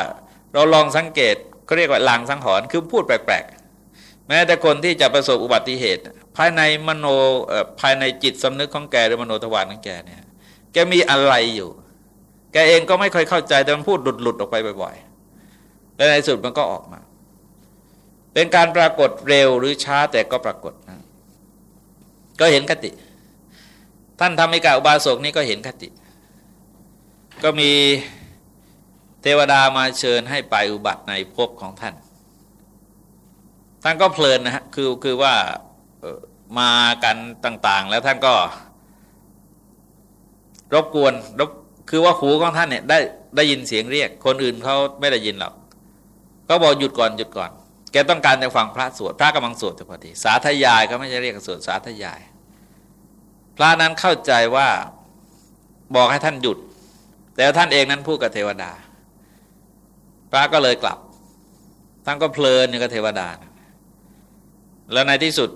เราลองสังเกตเขาเรียกว่าลางสังหรณ์คือพูดแปลกๆ แม้แต่คนที่จะประสบอุบัติเหตุ ภายในมโนภายในจิตสำนึกของแกหรือมโนทวารของแกเนี่ย แกมีอะไรอยู่ แกเองก็ไม่ค่อยเข้าใจแต่มันพูดหลุดหลุดออกไปบ่อยๆและในสุดมันก็ออกมา เป็นการปรากฏเร็วหรือช้าแต่ก็ปรากฏนะก็เห็นคติ ท่านทำมิกาอุบาสกนี่ก็เห็นคติ ก็มีเทวดามาเชิญให้ไปอุบัติในภพของท่าน ท่านก็เพลินนะฮะคือคือว่า มากันต่าง ๆ แล้วท่านก็ รบกวนรบคือว่าหูของท่านเนี่ยได้ได้ยินเสียงเรียก คนอื่นเขาไม่ได้ยินหรอกก็บอกหยุดก่อนหยุดก่อน แกต้องการจะฟังพระสวดพระกำลังสวดพอดี สาธยายก็ไม่ใช่เรียกสวดสาธยาย พระนั้นเข้าใจว่าบอกให้ท่านหยุด แต่ท่านเองนั้นพูดกับเทวดา พระก็เลยกลับท่านก็เพลินอยู่กับเทวดา แล้วในที่สุด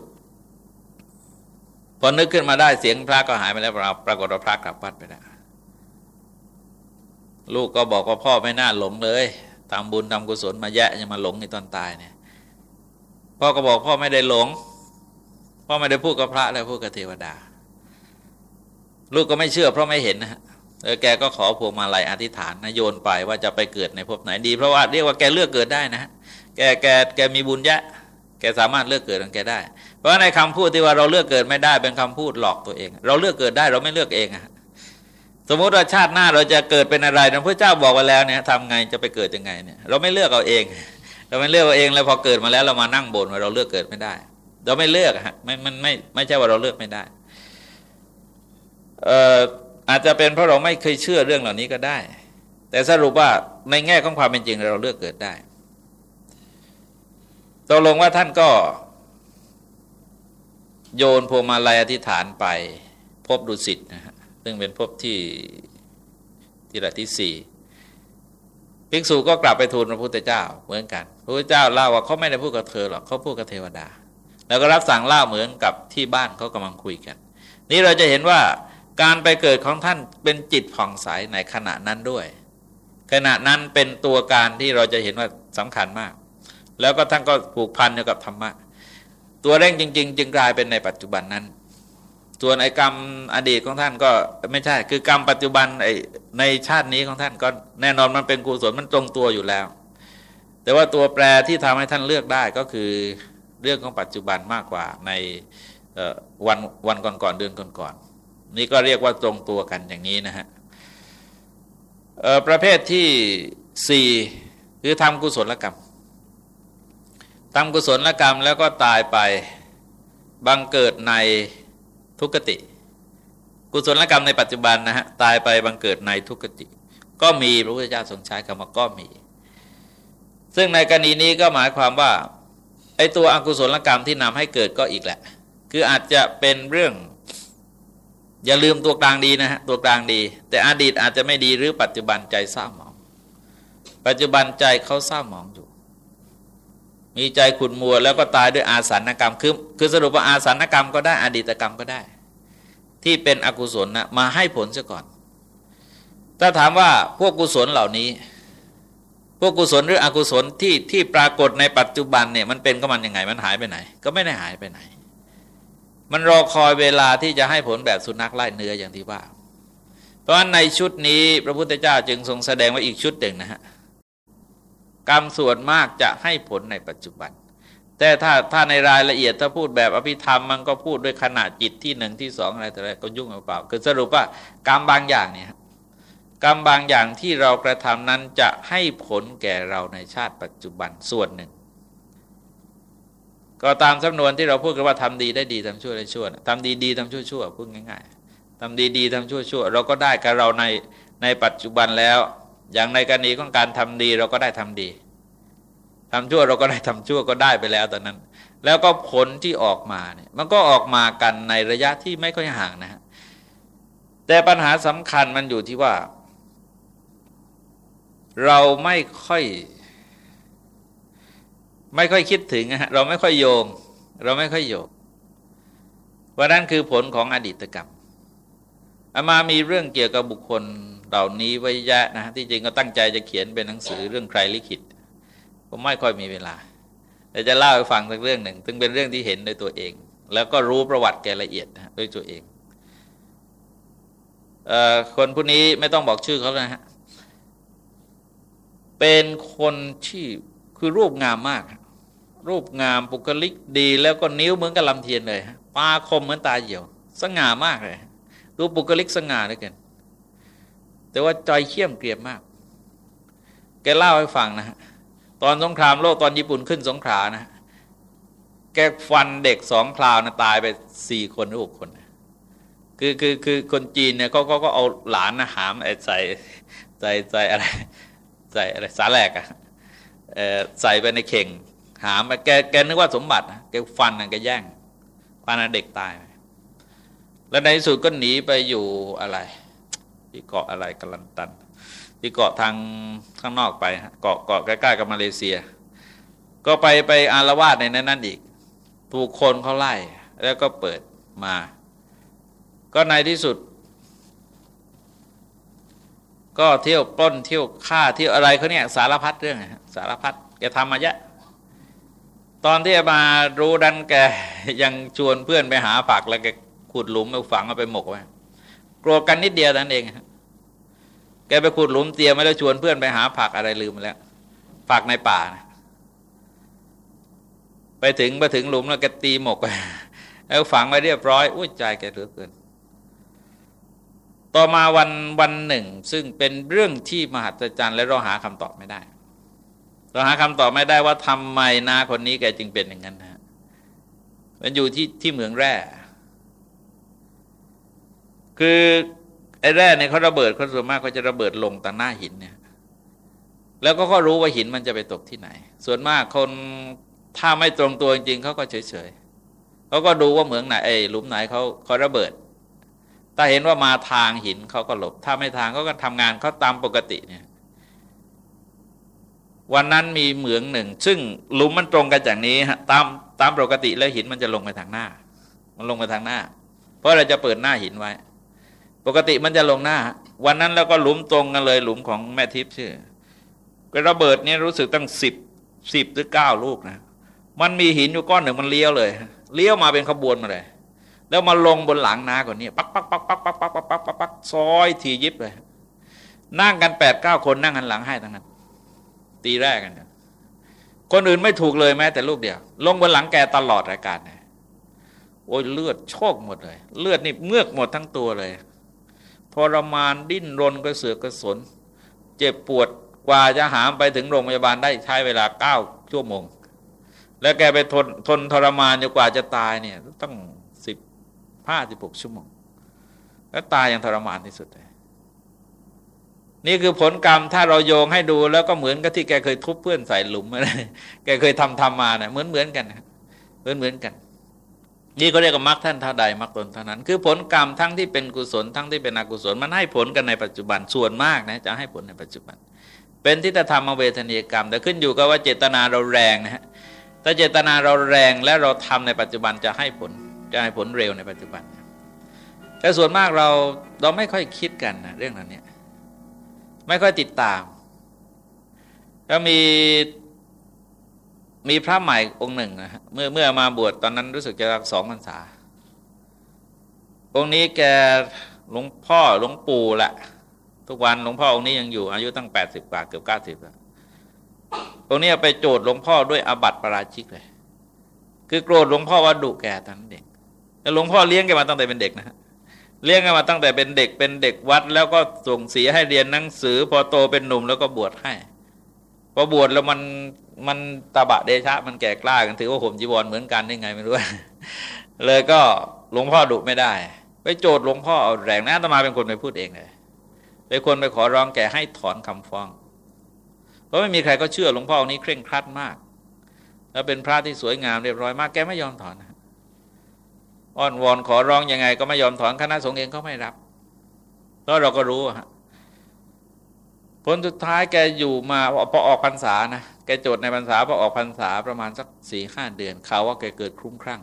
พอนึกขึ้นมาได้เสียงพระก็หายไปแล้วปรากฏว่าพระกลับวัดไปแล้วลูกก็บอกว่าพ่อไม่น่าหลงเลยทำบุญทำกุศลมาแยะยังมาหลงในตอนตายเนี่ย พ่อก็บอกพ่อไม่ได้หลง พ่อไม่ได้พูดกับพระแล้วพูดกับเทวดา ลูกก็ไม่เชื่อเพราะไม่เห็นนะเออแกก็ขอพวงมาลัยอธิษฐานนะโยนไปว่าจะไปเกิดในภพไหนดี เพราะว่าเรียกว่าแกเลือกเกิดได้นะแกแกแกมีบุญแยะ แกสามารถเลือกเกิดของแกได้ เพราะในคำพูดที่ว่าเราเลือกเกิดไม่ได้เป็นคำพูดหลอกตัวเอง เราเลือกเกิดได้เราไม่เลือกเองอะสมมติว่าชาติหน้าเราจะเกิดเป็นอะไรนะพระเจ้าบอกไว้แล้วเนี่ยทำไงจะไปเกิดยังไงเนี่ยเราไม่เลือกเอาเอง เราไม่เลือกเอาเองแล้วพอเกิดมาแล้วเรามานั่งบ่นว่าเราเลือกเกิดไม่ได้ เราไม่เลือกฮะไม่มันไม่ไม่ใช่ว่าเราเลือกไม่ได้เอ่ออาจจะเป็นเพราะเราไม่เคยเชื่อเรื่องเหล่านี้ก็ได้ แต่สรุปว่าในแง่ของความเป็นจริงเราเลือกเกิดได้ตกลงว่าท่านก็ โยนพวงมาลัยอธิษฐานไป พบดุสิตนะฮะซึ่งเป็นพบที่ที่ระที่สี่ภิกษุก็กลับไปทูลพระพุทธเจ้าเหมือนกัน พระพุทธเจ้าเล่าว่าเขาไม่ได้พูดกับเธอหรอกเขาพูดกับเทวดา แล้วก็รับสั่งเล่าเหมือนกับที่บ้านเขากำลังคุยกัน นี่เราจะเห็นว่าการไปเกิดของท่านเป็นจิตผ่องใสในขณะนั้นด้วย ขณะนั้นเป็นตัวการที่เราจะเห็นว่าสำคัญมาก แล้วก็ท่านก็ผูกพันอยู่กับธรรมะ ตัวเร่งจริง ๆ จึงกลายเป็นในปัจจุบันนั้น ส่วนไอ้กรรมอดีตของท่านก็ไม่ใช่ คือกรรมปัจจุบันไอ้ในชาตินี้ของท่านก็แน่นอนมันเป็นกุศลมันตรงตัวอยู่แล้ว แต่ว่าตัวแปรที่ทำให้ท่านเลือกได้ก็คือเรื่องของปัจจุบันมากกว่าในวันวันก่อนๆเดือนก่อนๆนี่ก็เรียกว่าตรงตัวกันอย่างนี้นะฮะประเภทที่สี่คือทำกุศลกรรม ทำกุศลกรรมแล้วก็ตายไปบังเกิดในทุกติ กุศลกรรมในปัจจุบันนะฮะตายไปบังเกิดในทุกติ ก็มีพระพุทธเจ้าทรงใช้คำว่าก็มี ซึ่งในกรณีนี้ก็หมายความว่าไอ้ตัวอกุศลกรรมที่นำให้เกิดก็อีกแหละ คืออาจจะเป็นเรื่อง อย่าลืมตัวกลางดีนะฮะตัวกลางดี แต่อดีตอาจจะไม่ดีหรือปัจจุบันใจเศร้าหมอง ปัจจุบันใจเขาเศร้าหมองอยู่ มีใจขุนมัวแล้วก็ตายด้วยอาสันกรรมคือคือสรุปว่าอาสันกรรมก็ได้อดีตกรรมก็ได้ ที่เป็นอกุศลนะมาให้ผลซะก่อน ถ้าถามว่าพวกกุศลเหล่านี้ พวกกุศลหรืออกุศลที่ที่ปรากฏในปัจจุบันเนี่ยมันเป็นก็มันยังไงมันหายไปไหน ก็ไม่ได้หายไปไหน มันรอคอยเวลาที่จะให้ผลแบบสุนัขไล่เนื้ออย่างที่ว่า เพราะฉะนั้นในชุดนี้พระพุทธเจ้าจึงทรงแสดงว่าอีกชุดหนึ่งนะฮะ กรรมส่วนมากจะให้ผลในปัจจุบัน แต่ถ้าถ้าในรายละเอียดถ้าพูดแบบอภิธรรมมันก็พูดด้วยขณะจิตที่หนึ่งที่สองอะไรแต่อะไรก็ยุ่งเปล่าคือสรุปว่ากรรมบางอย่างเนี่ยกรรมบางอย่างที่เรากระทำนั้นจะให้ผลแก่เราในชาติปัจจุบันส่วนหนึ่ง ก็ตามสำนวนที่เราพูดกันว่าทำดีได้ดีทำชั่วได้ชั่วทำดีดีทำชั่วชั่วพูดง่าย ๆทำดีดีทำชั่วชั่วเราก็ได้กับเราในในปัจจุบันแล้ว อย่างในกรณีของการทำดีเราก็ได้ทำดีทำชั่วเราก็ได้ทำชั่วก็ได้ไปแล้วตอนนั้น แล้วก็ผลที่ออกมาเนี่ยมันก็ออกมากันในระยะที่ไม่ค่อยห่างนะฮะแต่ปัญหาสำคัญมันอยู่ที่ว่า เราไม่ค่อย ไม่ค่อยคิดถึงะเราไม่ค่อยโยง เราไม่ค่อยโยงว่านั้นคือผลของอดีตกรรมอามามีเรื่องเกี่ยวกับบุคคล เหล่านี้ไว้แยะนะที่จริงก็ตั้งใจจะเขียนเป็นหนังสือเรื่องใครลิขิต ก็ไม่ค่อยมีเวลา แต่จะเล่าให้ฟังสักเรื่องหนึ่ง ซึ่งเป็นเรื่องที่เห็นโดยตัวเอง แล้วก็รู้ประวัติแกละเอียดนะด้วยตัวเองเอคนผู้นี้ไม่ต้องบอกชื่อเขานะฮะเป็นคนที่คือรูปงามมาก รูปงามปุคลิกดี แล้วก็นิ้วเหมือนกับลำเทียนเลยปาคมเหมือนตาเหี่ยว สง่ามากเลยรูปปุคลิกสง่าด้วยกัน แต่ว่าใจเขี้ยมเกลียบมาก แกเล่าให้ฟังนะฮะตอนสงครามโลกตอนญี่ปุ่นขึ้นสงครานะ แกฟันเด็กสองคราวนะตายไปสี่คนหรือหกคนคือคือคือคนจีนเนี่ยก็ก็ก็เอาหลานนะหามใส่ใส่ใส่อะไรใส่อะไรสาแหลกอะใส่ไปในเข่ง หามแกแกนึกว่าสมบัตินะแกฟันนะแกแย่งฟันเด็กตาย แล้วในที่สุดก็หนีไปอยู่อะไร ที่เกาะอะไรกลันตัน ที่เกาะทางข้างนอกไปเกาะเกาะใกล้ๆกับมาเลเซีย ก็ไปไปอารวาสในนั้นนั่นอีก ถูกคนเขาไล่แล้วก็เปิดมา ก็ในที่สุด ก็เที่ยวปล้นเที่ยวฆ่าเที่ยวอะไรเขาเนี่ยสารพัดเรื่องสารพัดแกทำมาเยอะตอนที่มารู้ดันแกยังชวนเพื่อนไปหาผักแล้วแกขุดหลุมไปฝังเอาไปหมกไว้กลัวกันนิดเดียวนั่นเอง แกไปขุดหลุมเตรียมไว้แล้ชวนเพื่อนไปหาผักอะไรลืมไปแล้วผักในป่านะไปถึงไปถึงหลุมแล้วแกตีหมกไปแล้วฝังไว้เรียบร้อยอุ้ยใจแกเหลือเกิน ต่อมาวันวันหนึ่ง ซึ่งเป็นเรื่องที่มหัศจรรย์และเราหาคำตอบไม่ได้ เราหาคำตอบไม่ได้ว่าทำไมนาคนนี้แกจึงเป็นอย่างนั้นนะมันอยู่ที่ที่เมืองแร่ คือ ไอ้แร่เนี่ยเขาระเบิดคนส่วนมากเขาจะระเบิดลงต่างหน้าหินเนี่ย แล้วก็ก็รู้ว่าหินมันจะไปตกที่ไหน ส่วนมากคนถ้าไม่ตรงตัวจริงๆเขาก็เฉยๆเขาก็ดูว่าเหมืองไหนไอ้หลุมไหนเขาเขาระเบิด ถ้าเห็นว่ามาทางหินเขาก็หลบ ถ้าไม่ทางเขาก็ทำงานเขาตามปกติเนี่ย วันนั้นมีเหมืองหนึ่ง ซึ่งหลุมมันตรงกันจากนี้ฮะตามตามปกติแล้วหินมันจะลงไปทางหน้า มันลงไปทางหน้า เพราะเราจะเปิดหน้าหินไว้ ปกติมันจะลงหน้า วันนั้นเราก็หลุมตรงกันเลยหลุมของแม่ทิพย์ชื่อกระเบิดนี่รู้สึกตั้งสิบสิบหรือเก้าลูกนะ มันมีหินอยู่ก้อนหนึ่งมันเลี้ยวเลย เลี้ยวมาเป็นขบวนมาเลย แล้วมาลงบนหลังนาก่อนนี่ปักปักปักปักปักปักปักปักปักปักซอยทียิบเลย นั่งกันแปดเก้าคนนั่งกันหลังให้ทั้งนั้น ตีแรกกัน คนอื่นไม่ถูกเลยแม้แต่ลูกเดียว ลงบนหลังแกตลอดรายการเลยโอ้ยเลือดโชกหมดเลย เลือดนี่เมือกหมดทั้งตัวเลย รมานดิ้นรนกระเสือกกระสน เจ็บปวดกว่าจะหามไปถึงโรงพยาบาลได้ใช้เวลาเก้าชั่วโมง แล้วแกไปทนทนทรมานจนกว่าจะตายเนี่ยต้องสิบห้าสิบหกชั่วโมง แล้วตายอย่างทรมานที่สุดเลยนี่คือผลกรรมถ้าเราโยงให้ดูแล้วก็เหมือนกับที่แกเคยทุบเพื่อนใส่หลุมอะไรแกเคยทำทำมาเนะ่ยเหมือนเหมือนกันเหมือนเหมือนกัน นี่ก็เรียกว่ามรรคท่านเท่าใดมรรคตนเท่านั้น คือผลกรรมทั้งที่เป็นกุศลทั้งที่เป็นอกุศลมันให้ผลกันในปัจจุบันส่วนมากนะจะให้ผลในปัจจุบัน เป็นที่จะทำมาเวทนียกรรม แต่ขึ้นอยู่กับว่าเจตนาเราแรงนะฮะถ้าเจตนาเราแรงและเราทำในปัจจุบันจะให้ผลจะให้ผลเร็วในปัจจุบัน แต่ส่วนมากเราเราไม่ค่อยคิดกันนะเรื่องนั้นเนี่ยไม่ค่อยติดตามแล้วมี มีพระใหม่องค์หนึ่งนะฮะเมื่อเมื่อมาบวชตอนนั้นรู้สึกจะสองพรรษา องค์นี้แกหลวงพ่อหลวงปู่แหละทุกวันหลวงพ่อองค์นี้ยังอยู่ อายุตั้งแปดสิบกว่าเกือบเก้าสิบแล้วองค์นี้ไปโจทย์หลวงพ่อด้วยอาบัติประราชิกเลย คือโกรธหลวงพ่อว่าดุแกตอนเด็กแต่หลวงพ่อเลี้ยงแกมาตั้งแต่เป็นเด็กนะฮะเลี้ยงกันมาตั้งแต่เป็นเด็กเป็นเด็กวัด แล้วก็ส่งเสียให้เรียนหนังสือ พอโตเป็นหนุ่มแล้วก็บวชให้ พอบวชแล้วมันมันตาบะเดชะ มันแก่กล้ากันถือว่าผมจีวรเหมือนกันได้ไงไม่รู้ เลยก็หลวงพ่อดุไม่ได้ ไปโจทย์หลวงพ่อเอาแรงนะตมาเป็นคนไปพูดเองเลยเป็นคนไปขอร้องแกให้ถอนคำฟ้อง เพราะไม่มีใครก็เชื่อหลวงพ่ออนี้เคร่งครัดมาก แล้วเป็นพระที่สวยงามเรียบร้อยมากแกไม่ยอมถอนอ้อนวอนขอร้องยังไง ก็ไม่ยอมถอนคณะสงฆ์เองก็ไม่รับเพราะเราก็รู้ฮะ ผลสุดท้ายแกอยู่มาพอออกพรรษานะแกโจทย์ในพรรษาพอออกพรรษาประมาณสักสี่ห้าเดือนเขาว่าแกเกิดคลุ้มคลั่ง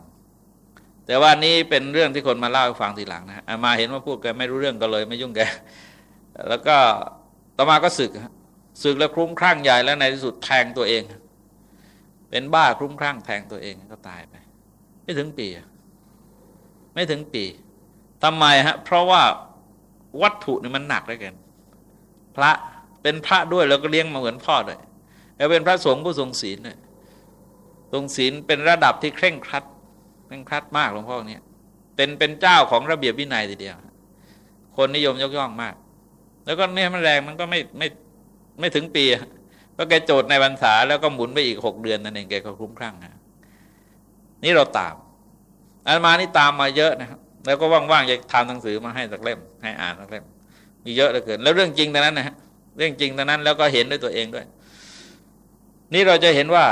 แต่ว่านี้เป็นเรื่องที่คนมาเล่าให้ฟังทีหลังนะมาเห็นว่าพูดแกไม่รู้เรื่องก็เลยไม่ยุ่งแกแล้วก็ต่อมาก็สึกสึกแล้วคลุ้มคลั่งใหญ่แล้วในที่สุดแทงตัวเอง เป็นบ้าคลุ้มคลั่งแทงตัวเองก็ตายไป ไม่ถึงปี ไม่ถึงปีทำไมฮะ เพราะว่าวัตถุนี่มันหนักเลยกัน พระ เป็นพระด้วยแล้วก็เลี้ยงมาเหมือนพ่อด้วยแล้วเป็นพระสงฆ์ผู้ทรงศีลเนี่ยทรงศีลเป็นระดับที่เคร่งครัดเคร่งครัดมากหลวงพ่อเนี่ยเป็นเป็นเจ้าของระเบียบวินัยทีเดียว คนนิยมยกย่องมาก แล้วก็เนี่ยมันแรงมันก็ไม่ไม่ไม่ถึงปีก็แกโจทย์ในพรรษาแล้วก็หมุนไปอีกหกเดือนนั่นเองแกก็คลุ้มคลั่งนะนี่เราตามอามานี่ตามมาเยอะนะครับแล้วก็ว่างๆจะทำหนังสือมาให้สักเล่ม ให้อ่านสักเล่มมีเยอะเหลือเกิน แล้วเรื่องจริงแต่นั้นนะฮะ เรื่องจริงแต่นั้นแล้วก็เห็นด้วยตัวเองด้วย นี่เราจะเห็นว่า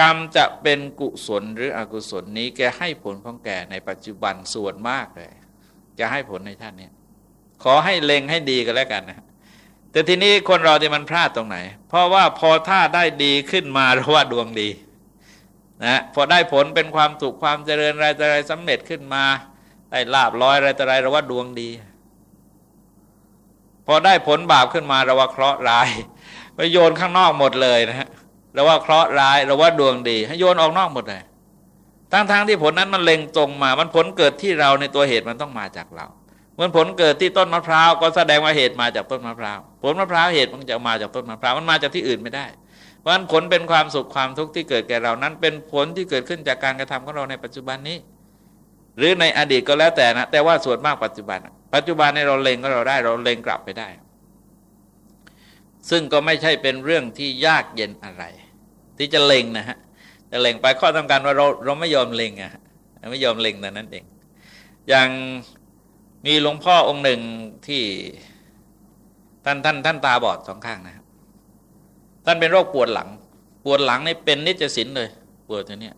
กรรมจะเป็นกุศลหรืออกุศลนี้แกให้ผลของแกในปัจจุบันส่วนมากเลยจะให้ผลในชาตินี้ขอให้เล็งให้ดีกันแล้วกันนะแต่ทีนี้คนเราที่มันพลาดตรงไหน เพราะว่าพอถ้าได้ดีขึ้นมาเราว่าดวงดีนะพอได้ผลเป็นความสุขความเจริญอะไรอะไรสำเร็จขึ้นมา ได้ลาบร้อยอะไรอะไรเราว่าดวงดี อได้ผลบาปขึ้นมาเราว่าเคราะห์ร้ายไปโยนข้างนอกหมดเลยนะฮะเราว่าเคราะห์ร้ายเราว่าดวงดี ให้โยนออกนอกหมดเลยทั้งๆทที่ผลนั้นมันเล็งตรงมา มันผลเกิดที่เราในตัวเหตุมันต้องมาจากเราเมื่อผลเกิดที่ต้นมะพร้าวก็แสดงว่าเหตุมาจากต้นมะพร้าวผลมะพร้าวเหตุมันจะมาจากต้นมะพร้าวมันมาจากที่อื่นไม่ได้ เพราะฉะนั้นผลเป็นความสุขความทุกข์ที่เกิดแก่เรานั้น เป็นผลที่เกิดขึ้นจากการกระทำของเราในปัจจุบันนี้ หรือในอดีตก็แล้วแต่นะแต่ว่าส่วนมากปัจจุบัน ปัจจุบันในเราเล็งก็เราได้เราเล็งกลับไปได้ ซึ่งก็ไม่ใช่เป็นเรื่องที่ยากเย็นอะไร ที่จะเล็งนะฮะจะเล็งไปข้อสำคัญว่าเราเราไม่ยอมเล็งอะไม่ยอมเล็งแต่นั้นเอง อย่างมีหลวงพ่อองค์หนึ่งที่ท่านท่านท่านตาบอดสองข้างนะครับท่านเป็นโรคปวดหลัง ปวดหลังนี่เป็นนิจสินเลย ปวดตัวเนี้ย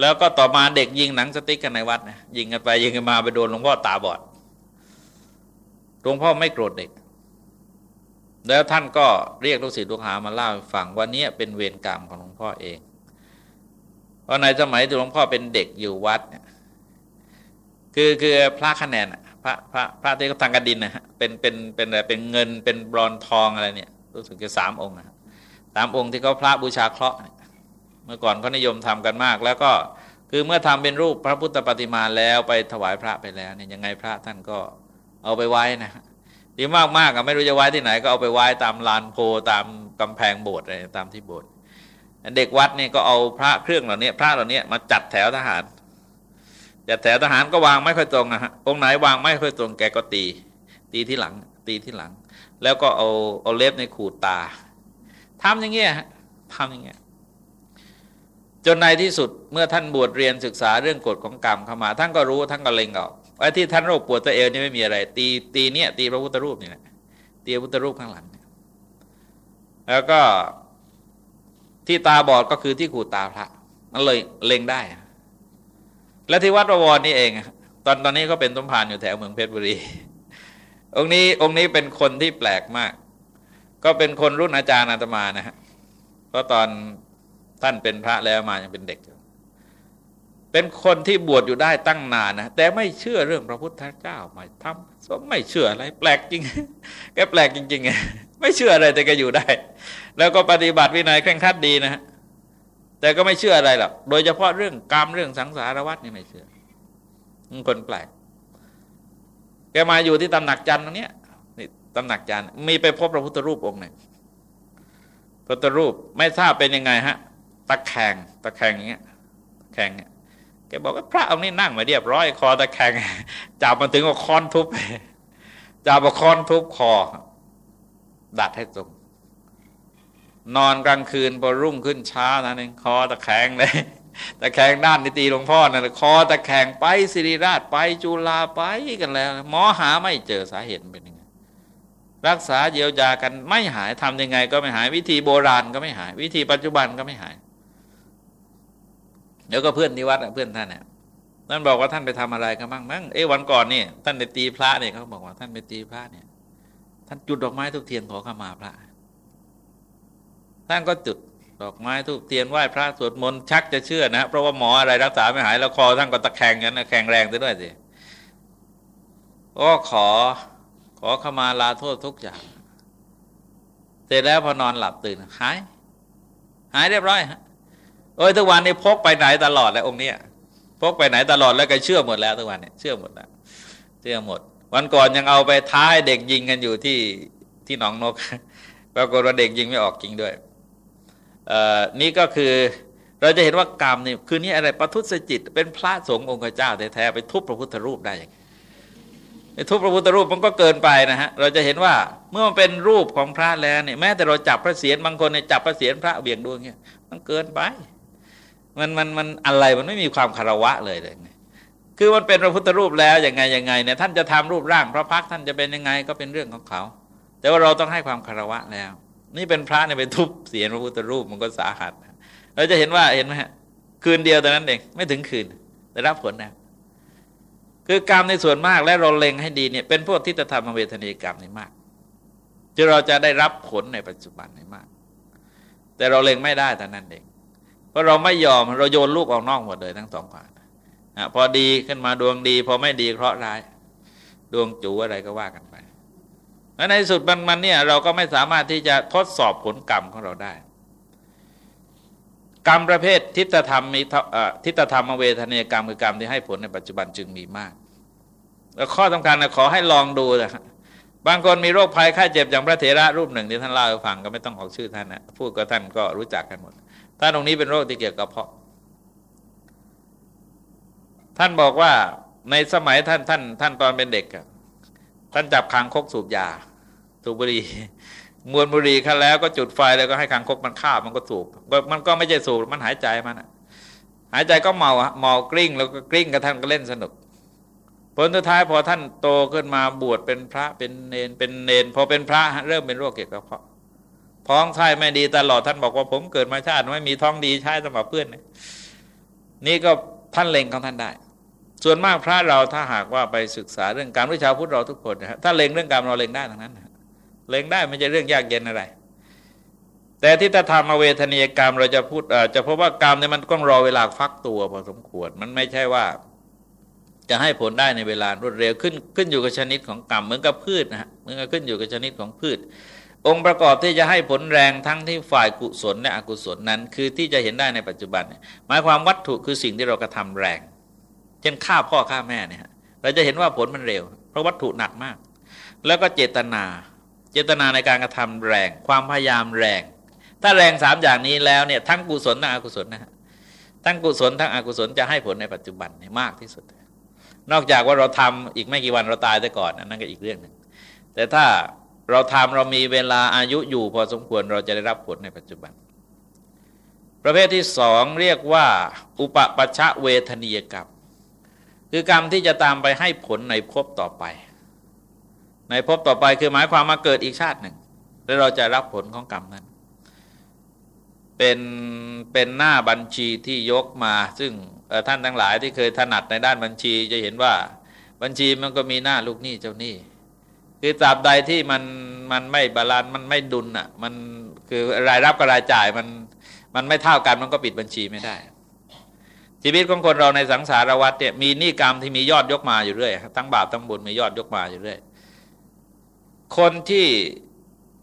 แล้วก็ต่อมาเด็กยิงหนังสติ๊กกันในวัดนะยิงกันไปยิงกันมาไปโดนหลวงพ่อตาบอด หลวงพ่อไม่โกรธเด็ก แล้วท่านก็เรียกลูกศิษย์ลูกหามาเล่าฟังว่านี้เป็นเวรกรรมของหลวงพ่อเอง เพราะในสมัยที่หลวงพ่อเป็นเด็กอยู่วัดเนี่ยคือคือพระคะแนนพระพระพระที่เขาทางกระดินนะฮะเป็นเป็นเป็นอะไรเป็นเงินเป็นบรอนทองอะไรเนี่ยรู้สึกจะสามองค์นะสามองค์ที่เขาพระบูชาเคราะห์เมื่อก่อนเขานิยมทำกันมาก แล้วก็คือเมื่อทำเป็นรูปพระพุทธปฏิมาแล้วไปถวายพระไปแล้วเนี่ยยังไงพระท่านก็ เอาไปไว้นะดีมากมากอะไม่รู้จะไว้ที่ไหน ก็เอาไปไว้ตามลานโพตามกำแพงโบสถ์อะไรตามที่โบสถ์เด็กวัดนี่ก็เอาพระเครื่องเหล่านี้พระเหล่านี้มาจัดแถวทหารจัดแถวทหารก็วางไม่ค่อยตรงนะฮะองค์ไหนวางไม่ค่อยตรงแกก็ตี ตีที่หลัง ตีที่หลัง แล้วก็เอาเอาเล็บในขูดตาทำอย่างเงี้ยทำอย่างเงี้ยจนในที่สุดเมื่อท่านบวชเรียนศึกษาเรื่องกฎของกรรมเข้ามา ท่านก็รู้ท่านก็เล็งออก ไอ้ที่ท่านโรคปวดตัวเอวนี่ไม่มีอะไร ตีตีเนี่ยตีพระพุทธรูปนี่แหละตีพระพุทธรูปข้างหลังแล้วก็ที่ตาบอดก็คือที่ขูดตาพระมันเลยเล็งได้ และที่วัดประวรนี่เองตอนตอนนี้ก็เป็นสมภารอยู่แถวเมืองเพชรบุรี องค์นี้องค์นี้เป็นคนที่แปลกมาก ก็เป็นคนรุ่นอาจารย์อาตมานะฮะเพราะตอนท่านเป็นพระแล้วมายังเป็นเด็กอยู่ เป็นคนที่บวชอยู่ได้ตั้งนานนะแต่ไม่เชื่อเรื่องพระพุทธเจ้าไม่ทำไม่เชื่ออะไร แปลกจริงแกแปลกจริงๆไงไม่เชื่ออะไรแต่แกอยู่ได้ แล้วก็ปฏิบัติวินัยเคร่งครัดดีนะฮะแต่ก็ไม่เชื่ออะไรหรอกโดยเฉพาะเรื่องกรรมเรื่องสังสารวัฏนี่ไม่เชื่อคนแปลก แกมาอยู่ที่ตำหนักจันทร์ตรงนี้นี่ตำหนักจันทร์มีไปพบพระพุทธรูปองค์หนึ่งพระพุทธรูปไม่ทราบเป็นยังไงฮะตะแคงตะแคงอย่างเงี้ยแคงเนี่ย แกบอกว่าพระองค์นี้นั่งมาเรียบร้อย คอตะแคงจับมาถึงก็ค้อนทุบจับมาค้อนทุบคอ ดัดให้ตรง นอนกลางคืนพอรุ่งขึ้นช้านั่นเองคอตะแคงเลยตะแคงด้านนิตีหลวงพ่อนั่นคอตะแคงไปสิริราชไปจุฬาไปกันแล้ว หมอหาไม่เจอสาเหตุเป็นยังไงรักษาเยียวยากันไม่หายทํำยังไง ก็ไม่หายวิธีโบราณก็ไม่หาย วิธีปัจจุบันก็ไม่หาย เดี๋ยวก็เพื่อนที่วัดเพื่อนท่านเนี่ยท่านบอกว่าท่านไปทำอะไรกันบ้างมั้งเอ้วันก่อนนี่ท่านไปตีพระเนี่ยเขาบอกว่าท่านไปตีพระเนี่ย ท่านจุดดอกไม้ทุกเทียนขอขมาพระ ท่านก็จุดดอกไม้ทุกเทียนไหว้พระสวดมนต์ชักจะเชื่อนะเพราะว่าหมออะไรรักษาไม่หายแล้วคอท่านก็ตะแคงกันนะแข็งแรงซะด้วยสิก็ขอขอขมาลาโทษทุกอย่างเสร็จแล้วพอนอนหลับตื่นหาย หายเรียบร้อยฮะ โอ้ยทุกวันนี้พกไปไหนตลอดเลยองค์เนี้ยพกไปไหนตลอดแล้วก็เชื่อหมดแล้วทุกวันนี้เชื่อหมดแล้วเชื่อหมด วันก่อนยังเอาไปท้ายเด็กยิงกันอยู่ที่ที่หนองนกปรากฏว่าเด็กยิงไม่ออกจริงด้วยนี่ก็คือเราจะเห็นว่ากรรมนี่คือนี่อะไรประทุษจิต เป็นพระสงฆ์องค์เจ้าแท้ๆไปทุบพระพุทธรูปได้ยังไปทุบพระพุทธรูปมันก็เกินไปนะฮะเราจะเห็นว่าเมื่อมันเป็นรูปของพระแล้วเนี่ยแม้แต่เราจับพระเศียรบางคนเนี่ยจับพระเศียรพระเบี่ยงดวงเนี่ยมันเกินไป มันมันมันอะไรมันไม่มีความคารวะเลยเลยคือมันเป็นพระพุทธรูปแล้วยังไงยังไงเนี่ยท่านจะทำรูปร่างพระพักท่านจะเป็นยังไงก็เป็นเรื่องของเขา แต่ว่าเราต้องให้ความคารวะแล้ว นี่เป็นพระเนี่ยไปทุบเสียนพระพุทธรูปมันก็สาหัสเราจะเห็นว่าเห็นไหมฮะคืนเดียวแต่นั้นเองไม่ถึงคืนแต่รับผลนะคือกรรมในส่วนมากและเราเล็งให้ดีเนี่ยเป็นพวกที่จะทำเวทนีกรรมในมากจะเราจะได้รับผลในปัจจุบันในมาก แต่เราเล็งไม่ได้แต่นั้นเอง ราะเราไม่ยอมเราโยนลูกออกนอกหมดเลยทั้งสองฝ่ายพอดีขึ้นมาดวงดี พอไม่ดีเคราะห์ร้าย ดวงจูอะไรก็ว่ากันไปแล้วในสุดมันมันเนี่ยเราก็ไม่สามารถที่จะทดสอบผลกรรมของเราได้ กรรมประเภททิฏฐธรรมมีทิฏฐธรรมเวทนียกรรมคือกรรมที่ให้ผลในปัจจุบันจึงมีมาก แล้วข้อสำคัญนะขอให้ลองดูนะบางคนมีโรคภัยไข้เจ็บอย่างพระเถระรูปหนึ่งที่ท่านเล่าให้ฟังก็ไม่ต้องออกชื่อท่านนะพูดกับท่านก็รู้จักกันหมด ท่านตรงนี้เป็นโรคที่เกี่ยวกับเพาะ ท่านบอกว่าในสมัยท่านท่าน ท่านตอนเป็นเด็กท่านจับคางคกสูบยาสูบบุหรี่มวนบุหรี่ขั้นแล้วก็จุดไฟแล้วก็ให้คางคกมันฆ่ามันก็สูบมันก็ไม่ใช่สูบมันหายใจมันหายใจก็เมาเมากลิ้งแล้วก็กลิ้งกับท่านก็เล่นสนุกผลสุดท้ายพอท่านโตขึ้นมาบวชเป็นพระเป็นเนนเป็นเนนพอเป็นพระเริ่มเป็นโรคเกี่ยวกับเพาะ ท้องใช่ไม่ดีตลอดท่านบอกว่าผมเกิดมาชาติไม่มีท้องดีใช้สำหรับเพื่อนนี่ก็ท่านเล็งของท่านได้ ส่วนมากพระเราถ้าหากว่าไปศึกษาเรื่องการวิชาพุทธเราทุกคนนะถ้าเล็งเรื่องการเราเล็งได้ทั้งนั้นเล็งได้ไม่ใช่เรื่องยากเย็นอะไร แต่ที่ถ้าทำเวทนียกรรมเราจะพูดจะพบว่ากรรมเนี่ยมันต้องรอเวลาฟักตัวพอสมควรมันไม่ใช่ว่าจะให้ผลได้ในเวลารวดเร็วขึ้นขึ้นอยู่กับชนิดของกรรมเหมือนกับพืชนะฮะเหมือนกับขึ้นอยู่กับชนิดของพืช องค์ประกอบที่จะให้ผลแรงทั้งที่ฝ่ายกุศลและอกุศลนั้น คือที่จะเห็นได้ในปัจจุบันหมายความวัตถุคือสิ่งที่เรากระทาแรง เช่นฆ่าพ่อฆ่าแม่เนี่ยเราจะเห็นว่าผลมันเร็ว เพราะวัตถุหนักมาก แล้วก็เจตนา เจตนาในการกระทำแรง ความพยายามแรง ถ้าแรงสามอย่างนี้แล้วเนี่ยทั้งกุศลทั้งอกุศลนะฮะทั้งกุศลทั้งอกุศลจะให้ผลในปัจจุบันเนี่ยมากที่สุด นอกจากว่าเราทำอีกไม่กี่วันเราตายแต่ก่อนนั่นก็อีกเรื่องหนึ่งแต่ถ้า เราทำเรามีเวลาอายุอยู่พอสมควรเราจะได้รับผลในปัจจุบัน ประเภทที่สองเรียกว่า อุปปัชชะเวทนียกรรม คือกรรมที่จะตามไปให้ผลในภพต่อไป ในภพต่อไปคือหมายความมาเกิดอีกชาติหนึ่ง แล้วเราจะรับผลของกรรมนั้น เป็นเป็นหน้าบัญชีที่ยกมา ซึ่งท่านทั้งหลายที่เคยถนัดในด้านบัญชีจะเห็นว่าบัญชีมันก็มีหน้าลูกหนี้เจ้าหนี้ คือตราบใดที่มันมันไม่บาลานซ์มันไม่ดุลอะ มันคือรายรับกับรายจ่ายมันมันไม่เท่ากันมันก็ปิดบัญชีไม่ได้ ชีวิตของคนเราในสังสารวัฏเนี่ยมีหนี้กรรมที่มียอดยกมาอยู่เรื่อยทั้งบาปทั้งบุญมียอดยกมาอยู่เรื่อยคนที่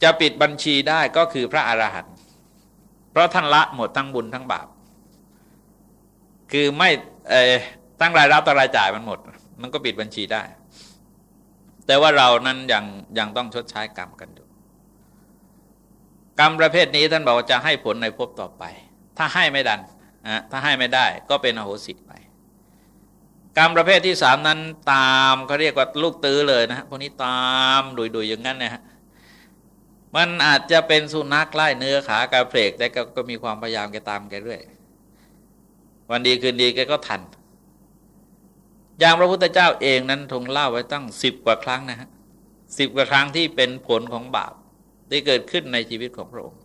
จะปิดบัญชีได้ก็คือพระอรหันต์เพราะท่านละหมดทั้งบุญทั้งบาป คือไม่เอตั้งรายรับต่อรายจ่ายมันหมด มันก็ปิดบัญชีได้ แต่ว่าเรานั้นยังยังต้องชดใช้กรรมกันอยู่กรรมประเภทนี้ท่านบอกว่าจะให้ผลในภพต่อไป ถ้าให้ไม่ดันนะถ้าให้ไม่ได้ก็เป็นอโหสิไปกรรมประเภทที่สามนั้นตามเขาเรียกว่าลูกตื้อเลยนะฮะพวกนี้ตามดุยๆอย่างนั้นนะฮะมันอาจจะเป็นสุนัขไล่เนื้อขากระเพลกแต่ก็มีความพยายามแกตามแกเรื่อยวันดีคืนดีแกก็ทัน อย่างพระพุทธเจ้าเองนั้นทงเล่าไว้ตั้งสิบกว่าครั้งนะฮะสิบกว่าครั้งที่เป็นผลของบาปที่เกิดขึ้นในชีวิตของพระองค์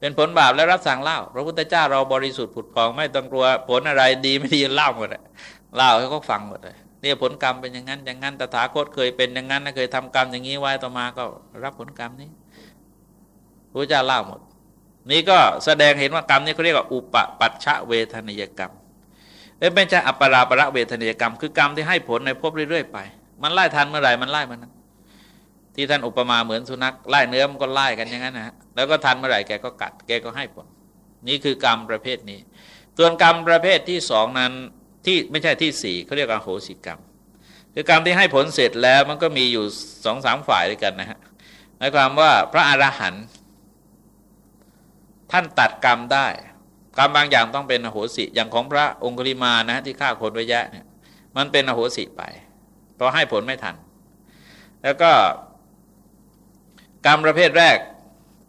เป็นผลบาปและรับสั่งเล่า พระพุทธเจ้าเราบริสุทธิ์ผุดพองไม่ต้องกลัวผลอะไรดีไม่ดีเล่าหมดเลยเล่าให้เขาฟังหมดเลยเนี่ยผลกรรมเป็นอย่างนั้น อย่างนั้นตถาคตเคยเป็นอย่างนั้นเคยทำกรรมอย่างนี้ไว้ต่อมาก็รับผลกรรมนี้พระเจ้าเล่าหมด นี่ก็แสดงเห็นว่ากรรมนี้เขาเรียกว่าอุปปัชชะเวทนิยกรรม ไม่ใช่อัปราประเวทนิยกรรม คือกรรมที่ให้ผลในภพเรื่อยๆไป มันไล่ทันเมื่อไหร่มันไล่มันที่ท่านอุปมาเหมือนสุนัขไล่เนื้อมันก็ไล่กันอย่างนั้นนะฮะแล้วก็ทันเมื่อไหร่แกก็กัด แกก็ให้ผล นี่คือกรรมประเภทนี้ ส่วนกรรมประเภทที่สองนั้นที่ไม่ใช่ที่สี่เขาเรียกว่าโหสิกรรม คือกรรมที่ให้ผลเสร็จแล้วมันก็มีอยู่สองสามฝ่ายด้วยกันนะฮะหมายความว่าพระอรหันต์ท่านตัดกรรมได้ กรรมบางอย่างต้องเป็นอโหสิอย่างของพระองคุลิมานะที่ฆ่าคนไว้แยะเนี่ยมันเป็นอโหสิไปเพราะให้ผลไม่ทัน แล้วก็ กรรมประเภทแรก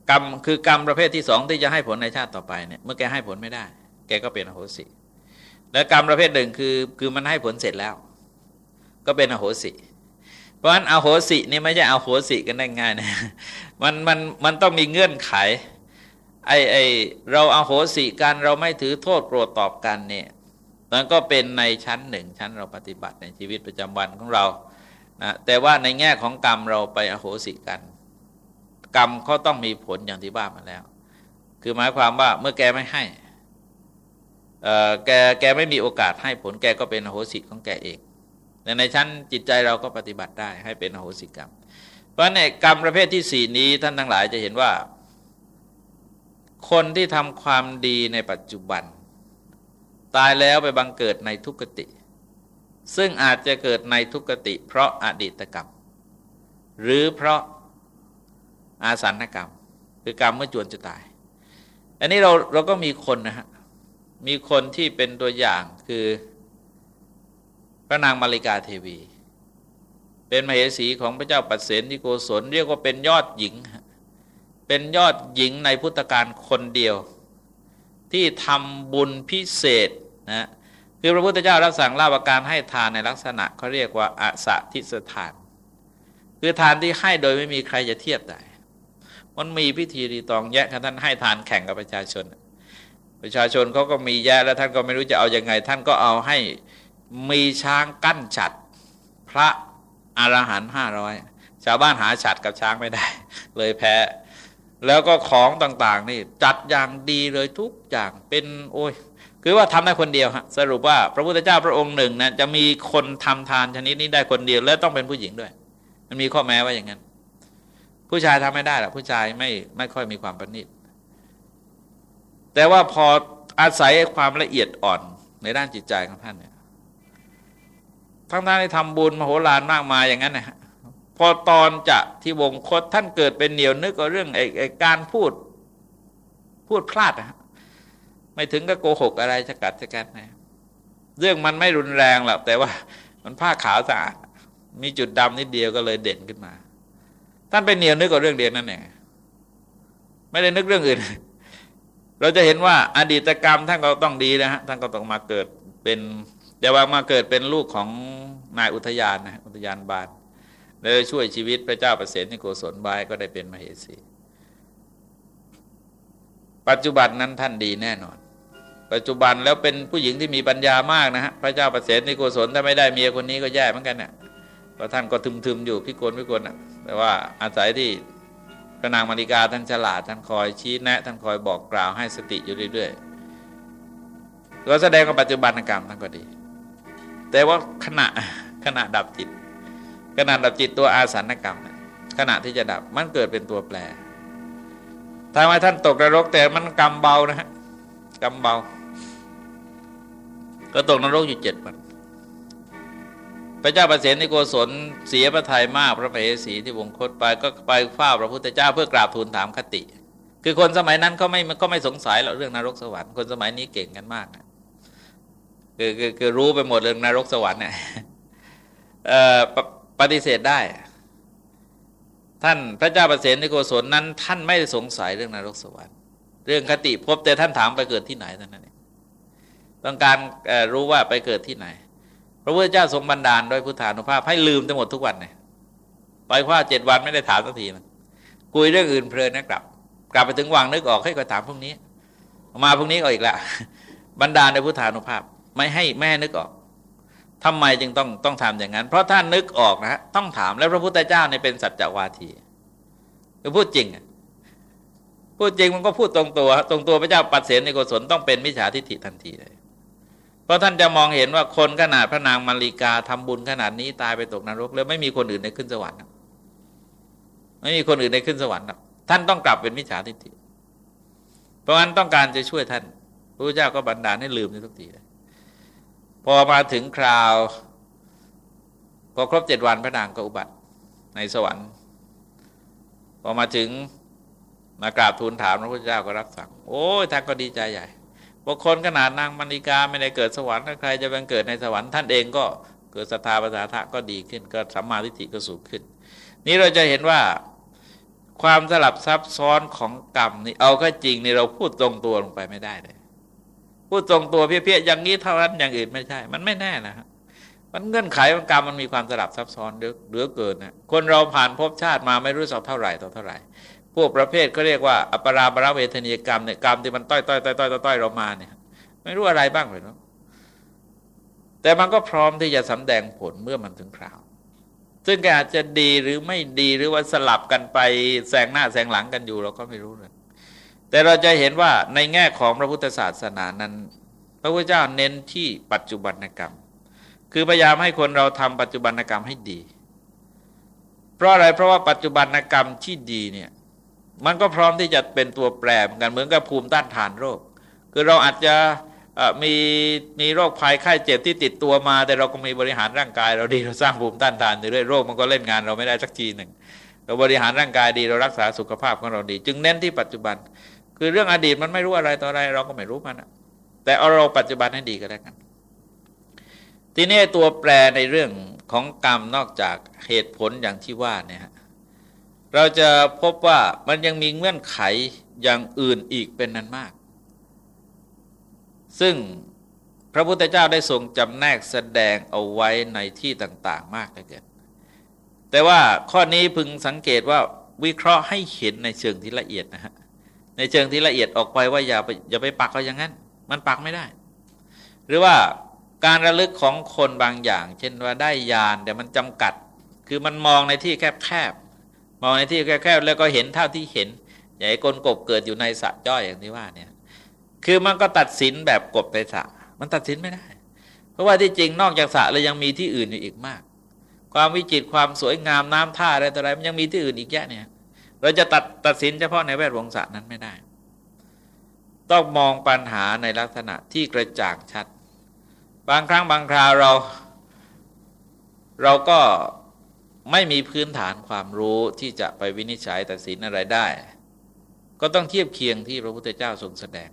กรรมคือกรรมประเภทที่สองที่จะให้ผลในชาติต่อไปเนี่ยเมื่อแกให้ผลไม่ได้ แกก็เป็นอโหสิและกรรมประเภทหนึ่งคือคือมันให้ผลเสร็จแล้ว ก็เป็นอโหสิเพราะฉะนั้นอโหสินี่ไม่ใช่อโหสิกันได้ง่ายนะมันมันมันต้องมีเงื่อนไข ไอไอเราอาโหสิกันเราไม่ถือโทษโกรธตอบกันเนี่ยมันก็เป็นในชั้นหนึ่งชั้นเราปฏิบัติในชีวิตประจำวันของเรานะแต่ว่าในแง่ของกรรมเราไปอโหสิกัน กรรมเขาต้องมีผลอย่างที่บ้ามาแล้ว คือหมายความว่าเมื่อแกไม่ให้แกแกไม่มีโอกาสให้ผลแกก็เป็นอโหสิของแกเองแต่ในชั้นจิตใจเราก็ปฏิบัติได้ให้เป็นอโหสิกรรม เพราะในกรรมประเภทที่สี่นี้ท่านทั้งหลายจะเห็นว่า คนที่ทำความดีในปัจจุบัน ตายแล้วไปบังเกิดในทุกติ ซึ่งอาจจะเกิดในทุกติ เพราะอดีตกรรม หรือเพราะอาสันกรรม คือกรรมเมื่อจวนจะตาย อันนี้เราเราก็มีคนนะฮะ มีคนที่เป็นตัวอย่างคือพระนางมาริกาเทวี เป็นมเหสีของพระเจ้าปัสเสนที่โกศลเรียกว่าเป็นยอดหญิง เป็นยอดหญิงในพุทธการคนเดียว ที่ทำบุญพิเศษนะคือพระพุทธเจ้ารับสั่งเล่าประการให้ทานในลักษณะเขาเรียกว่าอาสะทิสทาน คือทานที่ให้โดยไม่มีใครจะเทียบได้มันมีพิธีรีตองแยะท่านให้ทานแข่งกับประชาชน ประชาชนเขาก็มีแยะแล้วท่านก็ไม่รู้จะเอาอยัางไง ท่านก็เอาให้มีช้างกั้นฉัด พระอรหันต์ห้าร้อยชาวบ้านหาฉัดกับช้างไม่ได้ เลยแพ้ แล้วก็ของต่างๆนี่จัดอย่างดีเลยทุกอย่างเป็นโอ้ยคือว่าทำได้คนเดียวฮะสรุปว่าพระพุทธเจ้าพระองค์หนึ่งนะจะมีคนทำทานชนิดนี้ได้คนเดียว และต้องเป็นผู้หญิงด้วย มันมีข้อแม้ว่าอย่างนั้น ผู้ชายทำไม่ได้หรอกผู้ชายไม่ไม่ค่อยมีความประณีตแต่ว่าพออาศัยความละเอียดอ่อนในด้านจิตใจของท่านเนี่ยทั้งท่านได้ทำบุญมโหฬารมากมายอย่างนั้นนะฮะ พอตอนจะที่วงคตท่านเกิดเป็นเหนียวนึกกับเรื่องไอ้ไอการพูดพูดพลาดนะไม่ถึงก็โกหกอะไรจะกัดจะกันนะเรื่องมันไม่รุนแรงหรอกแต่ว่า มันผ้าขาวสะอาดมีจุดดำนิดเดียวก็เลยเด่นขึ้นมา ท่านไปเหนียวนึกกับเรื่องเดียวนั่นเองไม่ได้นึกเรื่องอื่น เราจะเห็นว่าอดีตกรรมท่านก็ต้องดีนะฮะท่านก็ต้องมาเกิดเป็นแต่ว่ามาเกิดเป็นลูกของนายอุทยานนะอุทยานบาล เลยช่วยชีวิตพระเจ้าประเสริฐนิโกศลบายก็ได้เป็นมเหสี ปัจจุบันนั้นท่านดีแน่นอน ปัจจุบันแล้วเป็นผู้หญิงที่มีปัญญามากนะฮะพระเจ้าประเสริฐนิโกศลถ้าไม่ได้เมียคนนี้ก็แย่เหมือนกันเนี่ยเพราะท่านก็ทึมๆอยู่พิกลพิกลนะแต่ว่าอาศัยที่พระนางมาริกาท่านฉลาดท่านคอยชี้แนะ ท่านคอยบอกกล่าวให้สติอยู่เรื่อยๆก็แสดงว่าปัจจุบันกรรมท่านก็ดี แต่ว่าขณะขณะดับจิต ขณะดับจิตตัวอาสันกรรมขณะที่จะดับมันเกิดเป็นตัวแปรทำให้ท่านตกนรกแต่มันกรรมเบานะฮะกรรมเบา ก็ตกนรกอยู่เจ็ดวันพระเจ้าประเสนในโกศลเสียพระทัยมากพระมเหสีที่วงคตไปก็ไปเฝ้าพระพุทธเจ้าเพื่อกราบทูลถามคติ คือคนสมัยนั้นเขาไม่ก็ไม่สงสัยหรอกเรื่องนรกสวรรค์คนสมัยนี้เก่งกันมากนะคือคือคือรู้ไปหมดเรื่องนรกสวรรค์เนี่ย ปฏิเสธได้ ท่านพระเจ้าประเสนในโกศลนั้น ท่านไม่ได้สงสัยเรื่องนรกสวรรค์เรื่องคติพบแต่ท่านถามไปเกิดที่ไหนเท่านั้นเองต้องการรู้ว่าไปเกิดที่ไหน พระพุทธเจ้าทรงบันดาลโดยพุทธานุภาพให้ลืมทั้งหมดทุกวันเลยไปว่าเจ็ดวันไม่ได้ถามสักทีนะคุยเรื่องอื่นเพลินนะกลับ กลับไปถึงวังนึกออกให้ก็ถามพรุ่งนี้ มาพรุ่งนี้ก็อีกละบันดาลโดยพุทธานุภาพ ไม่ให้แม่นึกออก ทำไมจึงต้องต้องทำอย่างนั้น เพราะท่านนึกออกนะฮะต้องถามแล้วพระพุทธเจ้าเนี่ยเป็นสัจจวาทีคือพูดจริงพูดจริงมันก็พูดตรงตัว ตรงตัวพระเจ้าปัดเสนในกุศลต้องเป็นมิจฉาทิฏฐิทันทีเลยเพราะท่านจะมองเห็นว่าคนขนาดพระนางมาริกาทำบุญขนาดนี้ตายไปตกนรก แล้วไม่มีคนอื่นในขึ้นสวรรค์ไม่มีคนอื่นในขึ้นสวรรค์ท่านต้องกลับเป็นมิจฉาทิฏฐิเพราะฉะนั้นต้องการจะช่วยท่านพระพุทธเจ้าก็บันดาลให้ลืมในทุกทีเลย พอมาถึงคราว พอครบเจ็ดวันพระนางก็อุบัติในสวรรค์พอมาถึงมากราบทูลถามพระพุทธเจ้าก็รับสั่ง โอ้ยท่านก็ดีใจใหญ่บุคคลขนาดนางมณีกาไม่ได้เกิดสวรรค์ใครจะเป็นเกิดในสวรรค์ท่านเองก็เกิดศรัทธาปัสสาทะก็ดีขึ้น ก็สัมมาทิฏฐิก็สูงขึ้น นี่เราจะเห็นว่าความสลับซับซ้อนของกรรมนี่เอาก็จริงนี่เราพูดตรงตัวลงไปไม่ได้เลย พูดตรงตัวเพี้ยๆอย่างนี้เท่านั้นอย่างอื่นไม่ใช่ มันไม่แน่นะมันเงื่อนไขของกรรมมันมีความสลับซับซ้อนเยอเกินนะคนเราผ่านภพชาติมาไม่รู้สักเท่าไหร่ต่อเท่าไหร่ พวกประเภทเขาเรียกว่าอปราบรเวทนียกรรมเนี่ยกรรมที่มันต้อยต้อยต้อยต้อยต้อยเรามาเนี่ย ไม่รู้อะไรบ้างเลยเนาะแต่มันก็พร้อมที่จะสำแดงผลเมื่อมันถึงคราว ซึ่งอาจจะดีหรือไม่ดีหรือว่าสลับกันไปแซงหน้าแซงหลังกันอยู่เราก็ไม่รู้เลย แต่เราจะเห็นว่าในแง่ของพระพุทธศาสนานั้น พระพุทธเจ้าเน้นที่ปัจจุบันกรรม คือพยายามให้คนเราทำปัจจุบันกรรมให้ดี เพราะอะไรเพราะว่าปัจจุบันกรรมที่ดีเนี่ยมันก็พร้อมที่จะเป็นตัวแปรเหมือนกันเหมือนกับภูมิต้านทานโรค คือเราอาจจะมีมีโรคภัยไข้เจ็บที่ติดตัวมา แต่เราก็มีบริหารร่างกาย เราดีเราสร้างภูมิต้านทานเรื่อยโรคมันก็เล่นงานเราไม่ได้สักทีหนึ่งเราบริหารร่างกายดีเรารักษาสุขภาพของเราดี จึงเน้นที่ปัจจุบัน คือเรื่องอดีตมันไม่รู้อะไรต่ออะไร เราก็ไม่รู้มันแต่เอาเราปัจจุบันให้ดีก็แล้วกัน ทีนี้ตัวแปรในเรื่องของกรรมนอกจากเหตุผลอย่างที่ว่าเนี่ยเราจะพบว่ามันยังมีเงื่อนไขอย่างอื่นอีกเป็นนั้นมาก ซึ่งพระพุทธเจ้าได้ทรงจำแนกแสดงเอาไว้ในที่ต่าง ๆ มากเลยเกินแต่ว่าข้อนี้พึงสังเกตว่าวิเคราะห์ให้เห็นในเชิงที่ละเอียดนะฮะ ในเชิงที่ละเอียดออกไปว่าอย่าไปอย่าไปปักเอาอย่างนั้น มันปักไม่ได้ หรือว่าการระลึกของคนบางอย่าง เช่นว่าได้ยานแต่มันจำกัด คือมันมองในที่แคบๆมองในที่แคบๆแล้วก็เห็นเท่าที่เห็นอย่าไอ้กลกบเกิดอยู่ในสระจ้อยอย่างที่ว่าเนี่ยคือมันก็ตัดสินแบบกบในสระมันตัดสินไม่ได้ เพราะว่าที่จริงนอกจากสระแล้วยังมีที่อื่นอยู่อีกมาก ความวิจิตรความสวยงามน้ำท่าอะไรต่ออะไรมันยังมีที่อื่นอีกแยะเนี่ย เราจะตัดตัดสินเฉพาะในแวดวงสระนั้นไม่ได้ ต้องมองปัญหาในลักษณะที่กระจ่างชัด บางครั้งบางคราวเรา เราก็ไม่มีพื้นฐานความรู้ที่จะไปวินิจฉัยตัดสินอะไรได้ ก็ต้องเทียบเคียงที่พระพุทธเจ้าทรงแสดง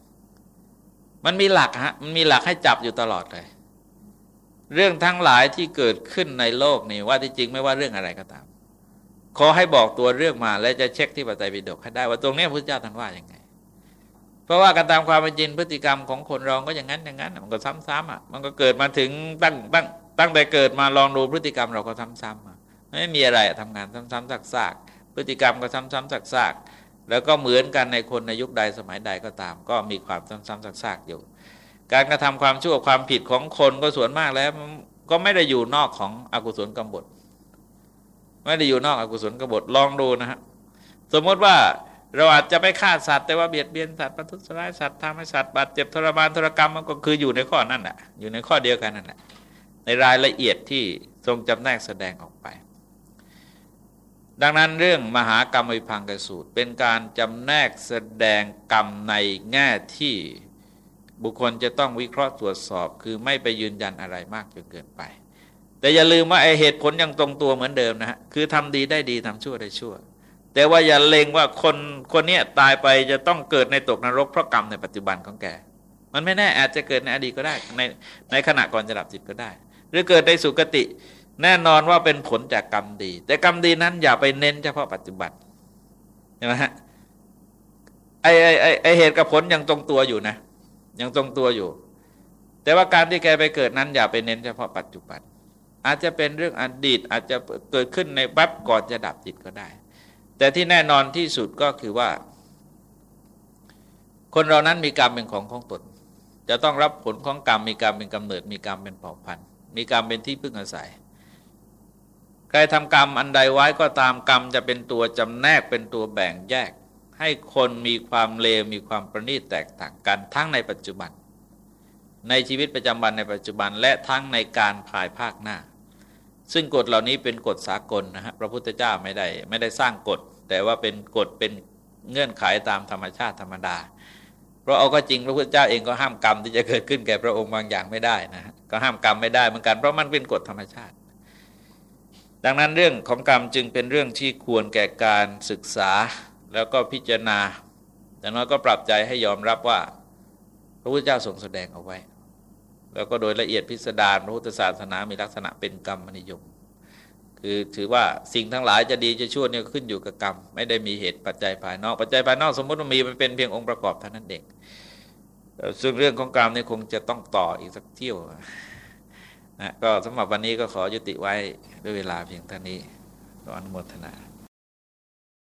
มันมีหลักฮะมันมีหลักให้จับอยู่ตลอดเลย เรื่องทั้งหลายที่เกิดขึ้นในโลกนี่ว่าที่จริงไม่ว่าเรื่องอะไรก็ตาม ขอให้บอกตัวเรื่องมา และจะเช็คที่ปไตยปิฎกให้ได้ว่าตรงนี้พระพุทธเจ้าท่านว่าอย่างไง เพราะว่าการตามความเป็นจริงพฤติกรรมของคนเราก็อย่างนั้นอย่างนั้น มันก็ซ้ำๆอะมันก็เกิดมาถึงตั้งตั้งตั้งแต่เกิดมาลองดูพฤติกรรมเราก็ซ้ำๆไม่มีอะไรทำงานซ้ำๆซากๆพฤติกรรมก็ซ้ำๆซากๆแล้วก็เหมือนกันในคนในยุคใดสมัยใดก็ตาม ก็มีความซ้ำๆซากๆอยู่ การกระทำความชั่วความผิดของคนก็ส่วนมากแล้วก็ไม่ได้อยู่นอกของอกุศลกรรมบท ไม่ได้อยู่นอกอกุศลกบทลองดูนะฮะสมมติว่าเราอาจจะไม่ฆ่าสัตว์แต่ว่าเบียดเบียนสัตว์ประทุษร้ายสัตว์ทำให้สัตว์บาดเจ็บทรมานทรกรรมมันก็คืออยู่ในข้อนั่นแหละอยู่ในข้อเดียวกันนั่นแหละในรายละเอียดที่ทรงจำแนกแสดงออกไป ดังนั้นเรื่องมหากรรมวิพังกสูตร เป็นการจำแนกแสดงกรรมในแง่ที่บุคคลจะต้องวิเคราะห์ตรวจสอบ คือไม่ไปยืนยันอะไรมากจนเกินไป แต่อย่าลืมว่าไอเหตุผลยังตรงตัวเหมือนเดิมนะฮะคือทำดีได้ดีทำชั่วได้ชั่ว แต่ว่าอย่าเลงว่าคนคนนี้ตายไปจะต้องเกิดในตกนรกเพราะกรรมในปัจจุบันของแกมันไม่แน่อาจจะเกิดในอดีตก็ได้ในในขณะก่อนจะดับจิตก็ได้ หรือเกิดในสุคติ แน่นอนว่าเป็นผลจากกรรมดี แต่กรรมดีนั้นอย่าไปเน้นเฉพาะปัจจุบันใช่ไหมฮะไอไอไอไอเหตุกับผลยังตรงตัวอยู่นะ ยังตรงตัวอยู่ แต่ว่าการที่แกไปเกิดนั้นอย่าไปเน้นเฉพาะปัจจุบัน อาจจะเป็นเรื่องอดีตอาจจะเกิดขึ้นในแป๊บก่อนจะดับจิตก็ได้ แต่ที่แน่นอนที่สุดก็คือว่า คนเรานั้นมีกรรมเป็นของของตน จะต้องรับผลของกรรมมีกรรมเป็นกำเนิด มีกรรมเป็นเผ่าพันธุ์ มีกรรมเป็นที่พึ่งอาศัย ใครทำกรรมอันใดไว้ก็ตามกรรมจะเป็นตัวจำแนกเป็นตัวแบ่งแยก ให้คนมีความเลวมีความประณีตแตกต่างกันทั้งในปัจจุบัน ในชีวิตประจำวันในปัจจุบันและทั้งในการภายภาคหน้า ซึ่งกฎเหล่านี้เป็นกฎสากลนะฮะพระพุทธเจ้าไม่ได้ไม่ได้สร้างกฎ แต่ว่าเป็นกฎเป็นเงื่อนไขตามธรรมชาติธรรมดา เพราะเอาก็จริงพระพุทธเจ้าเองก็ห้ามกรรมที่จะเกิดขึ้นแก่พระองค์บางอย่างไม่ได้นะก็ห้ามกรรมไม่ได้เหมือนกันเพราะมันเป็นกฎธรรมชาติ ดังนั้นเรื่องของกรรมจึงเป็นเรื่องที่ควรแก่การศึกษาแล้วก็พิจารณาแต่น้อยก็ปรับใจให้ยอมรับว่า พระพุทธเจ้าทรงแสดงเอาไว้ แล้วก็โดยละเอียดพิสดารพระพุทธศาสนามีลักษณะเป็นกรรมนิยม คือถือว่าสิ่งทั้งหลายจะดีจะชั่วเนี่ยขึ้นอยู่กับกรรม ไม่ได้มีเหตุปัจจัยภายนอก ปัจจัยภายนอกสมมติว่ามีมันเป็นเพียงองค์ประกอบเท่านั้นเองซึ่งเรื่องของกรรมเนี่ยคงจะต้องต่ออีกสักเที่ยวนะก็สำหรับวันนี้ก็ขอยุติไว้ด้วยเวลาเพียงเท่านี้ก็อนุโมทนา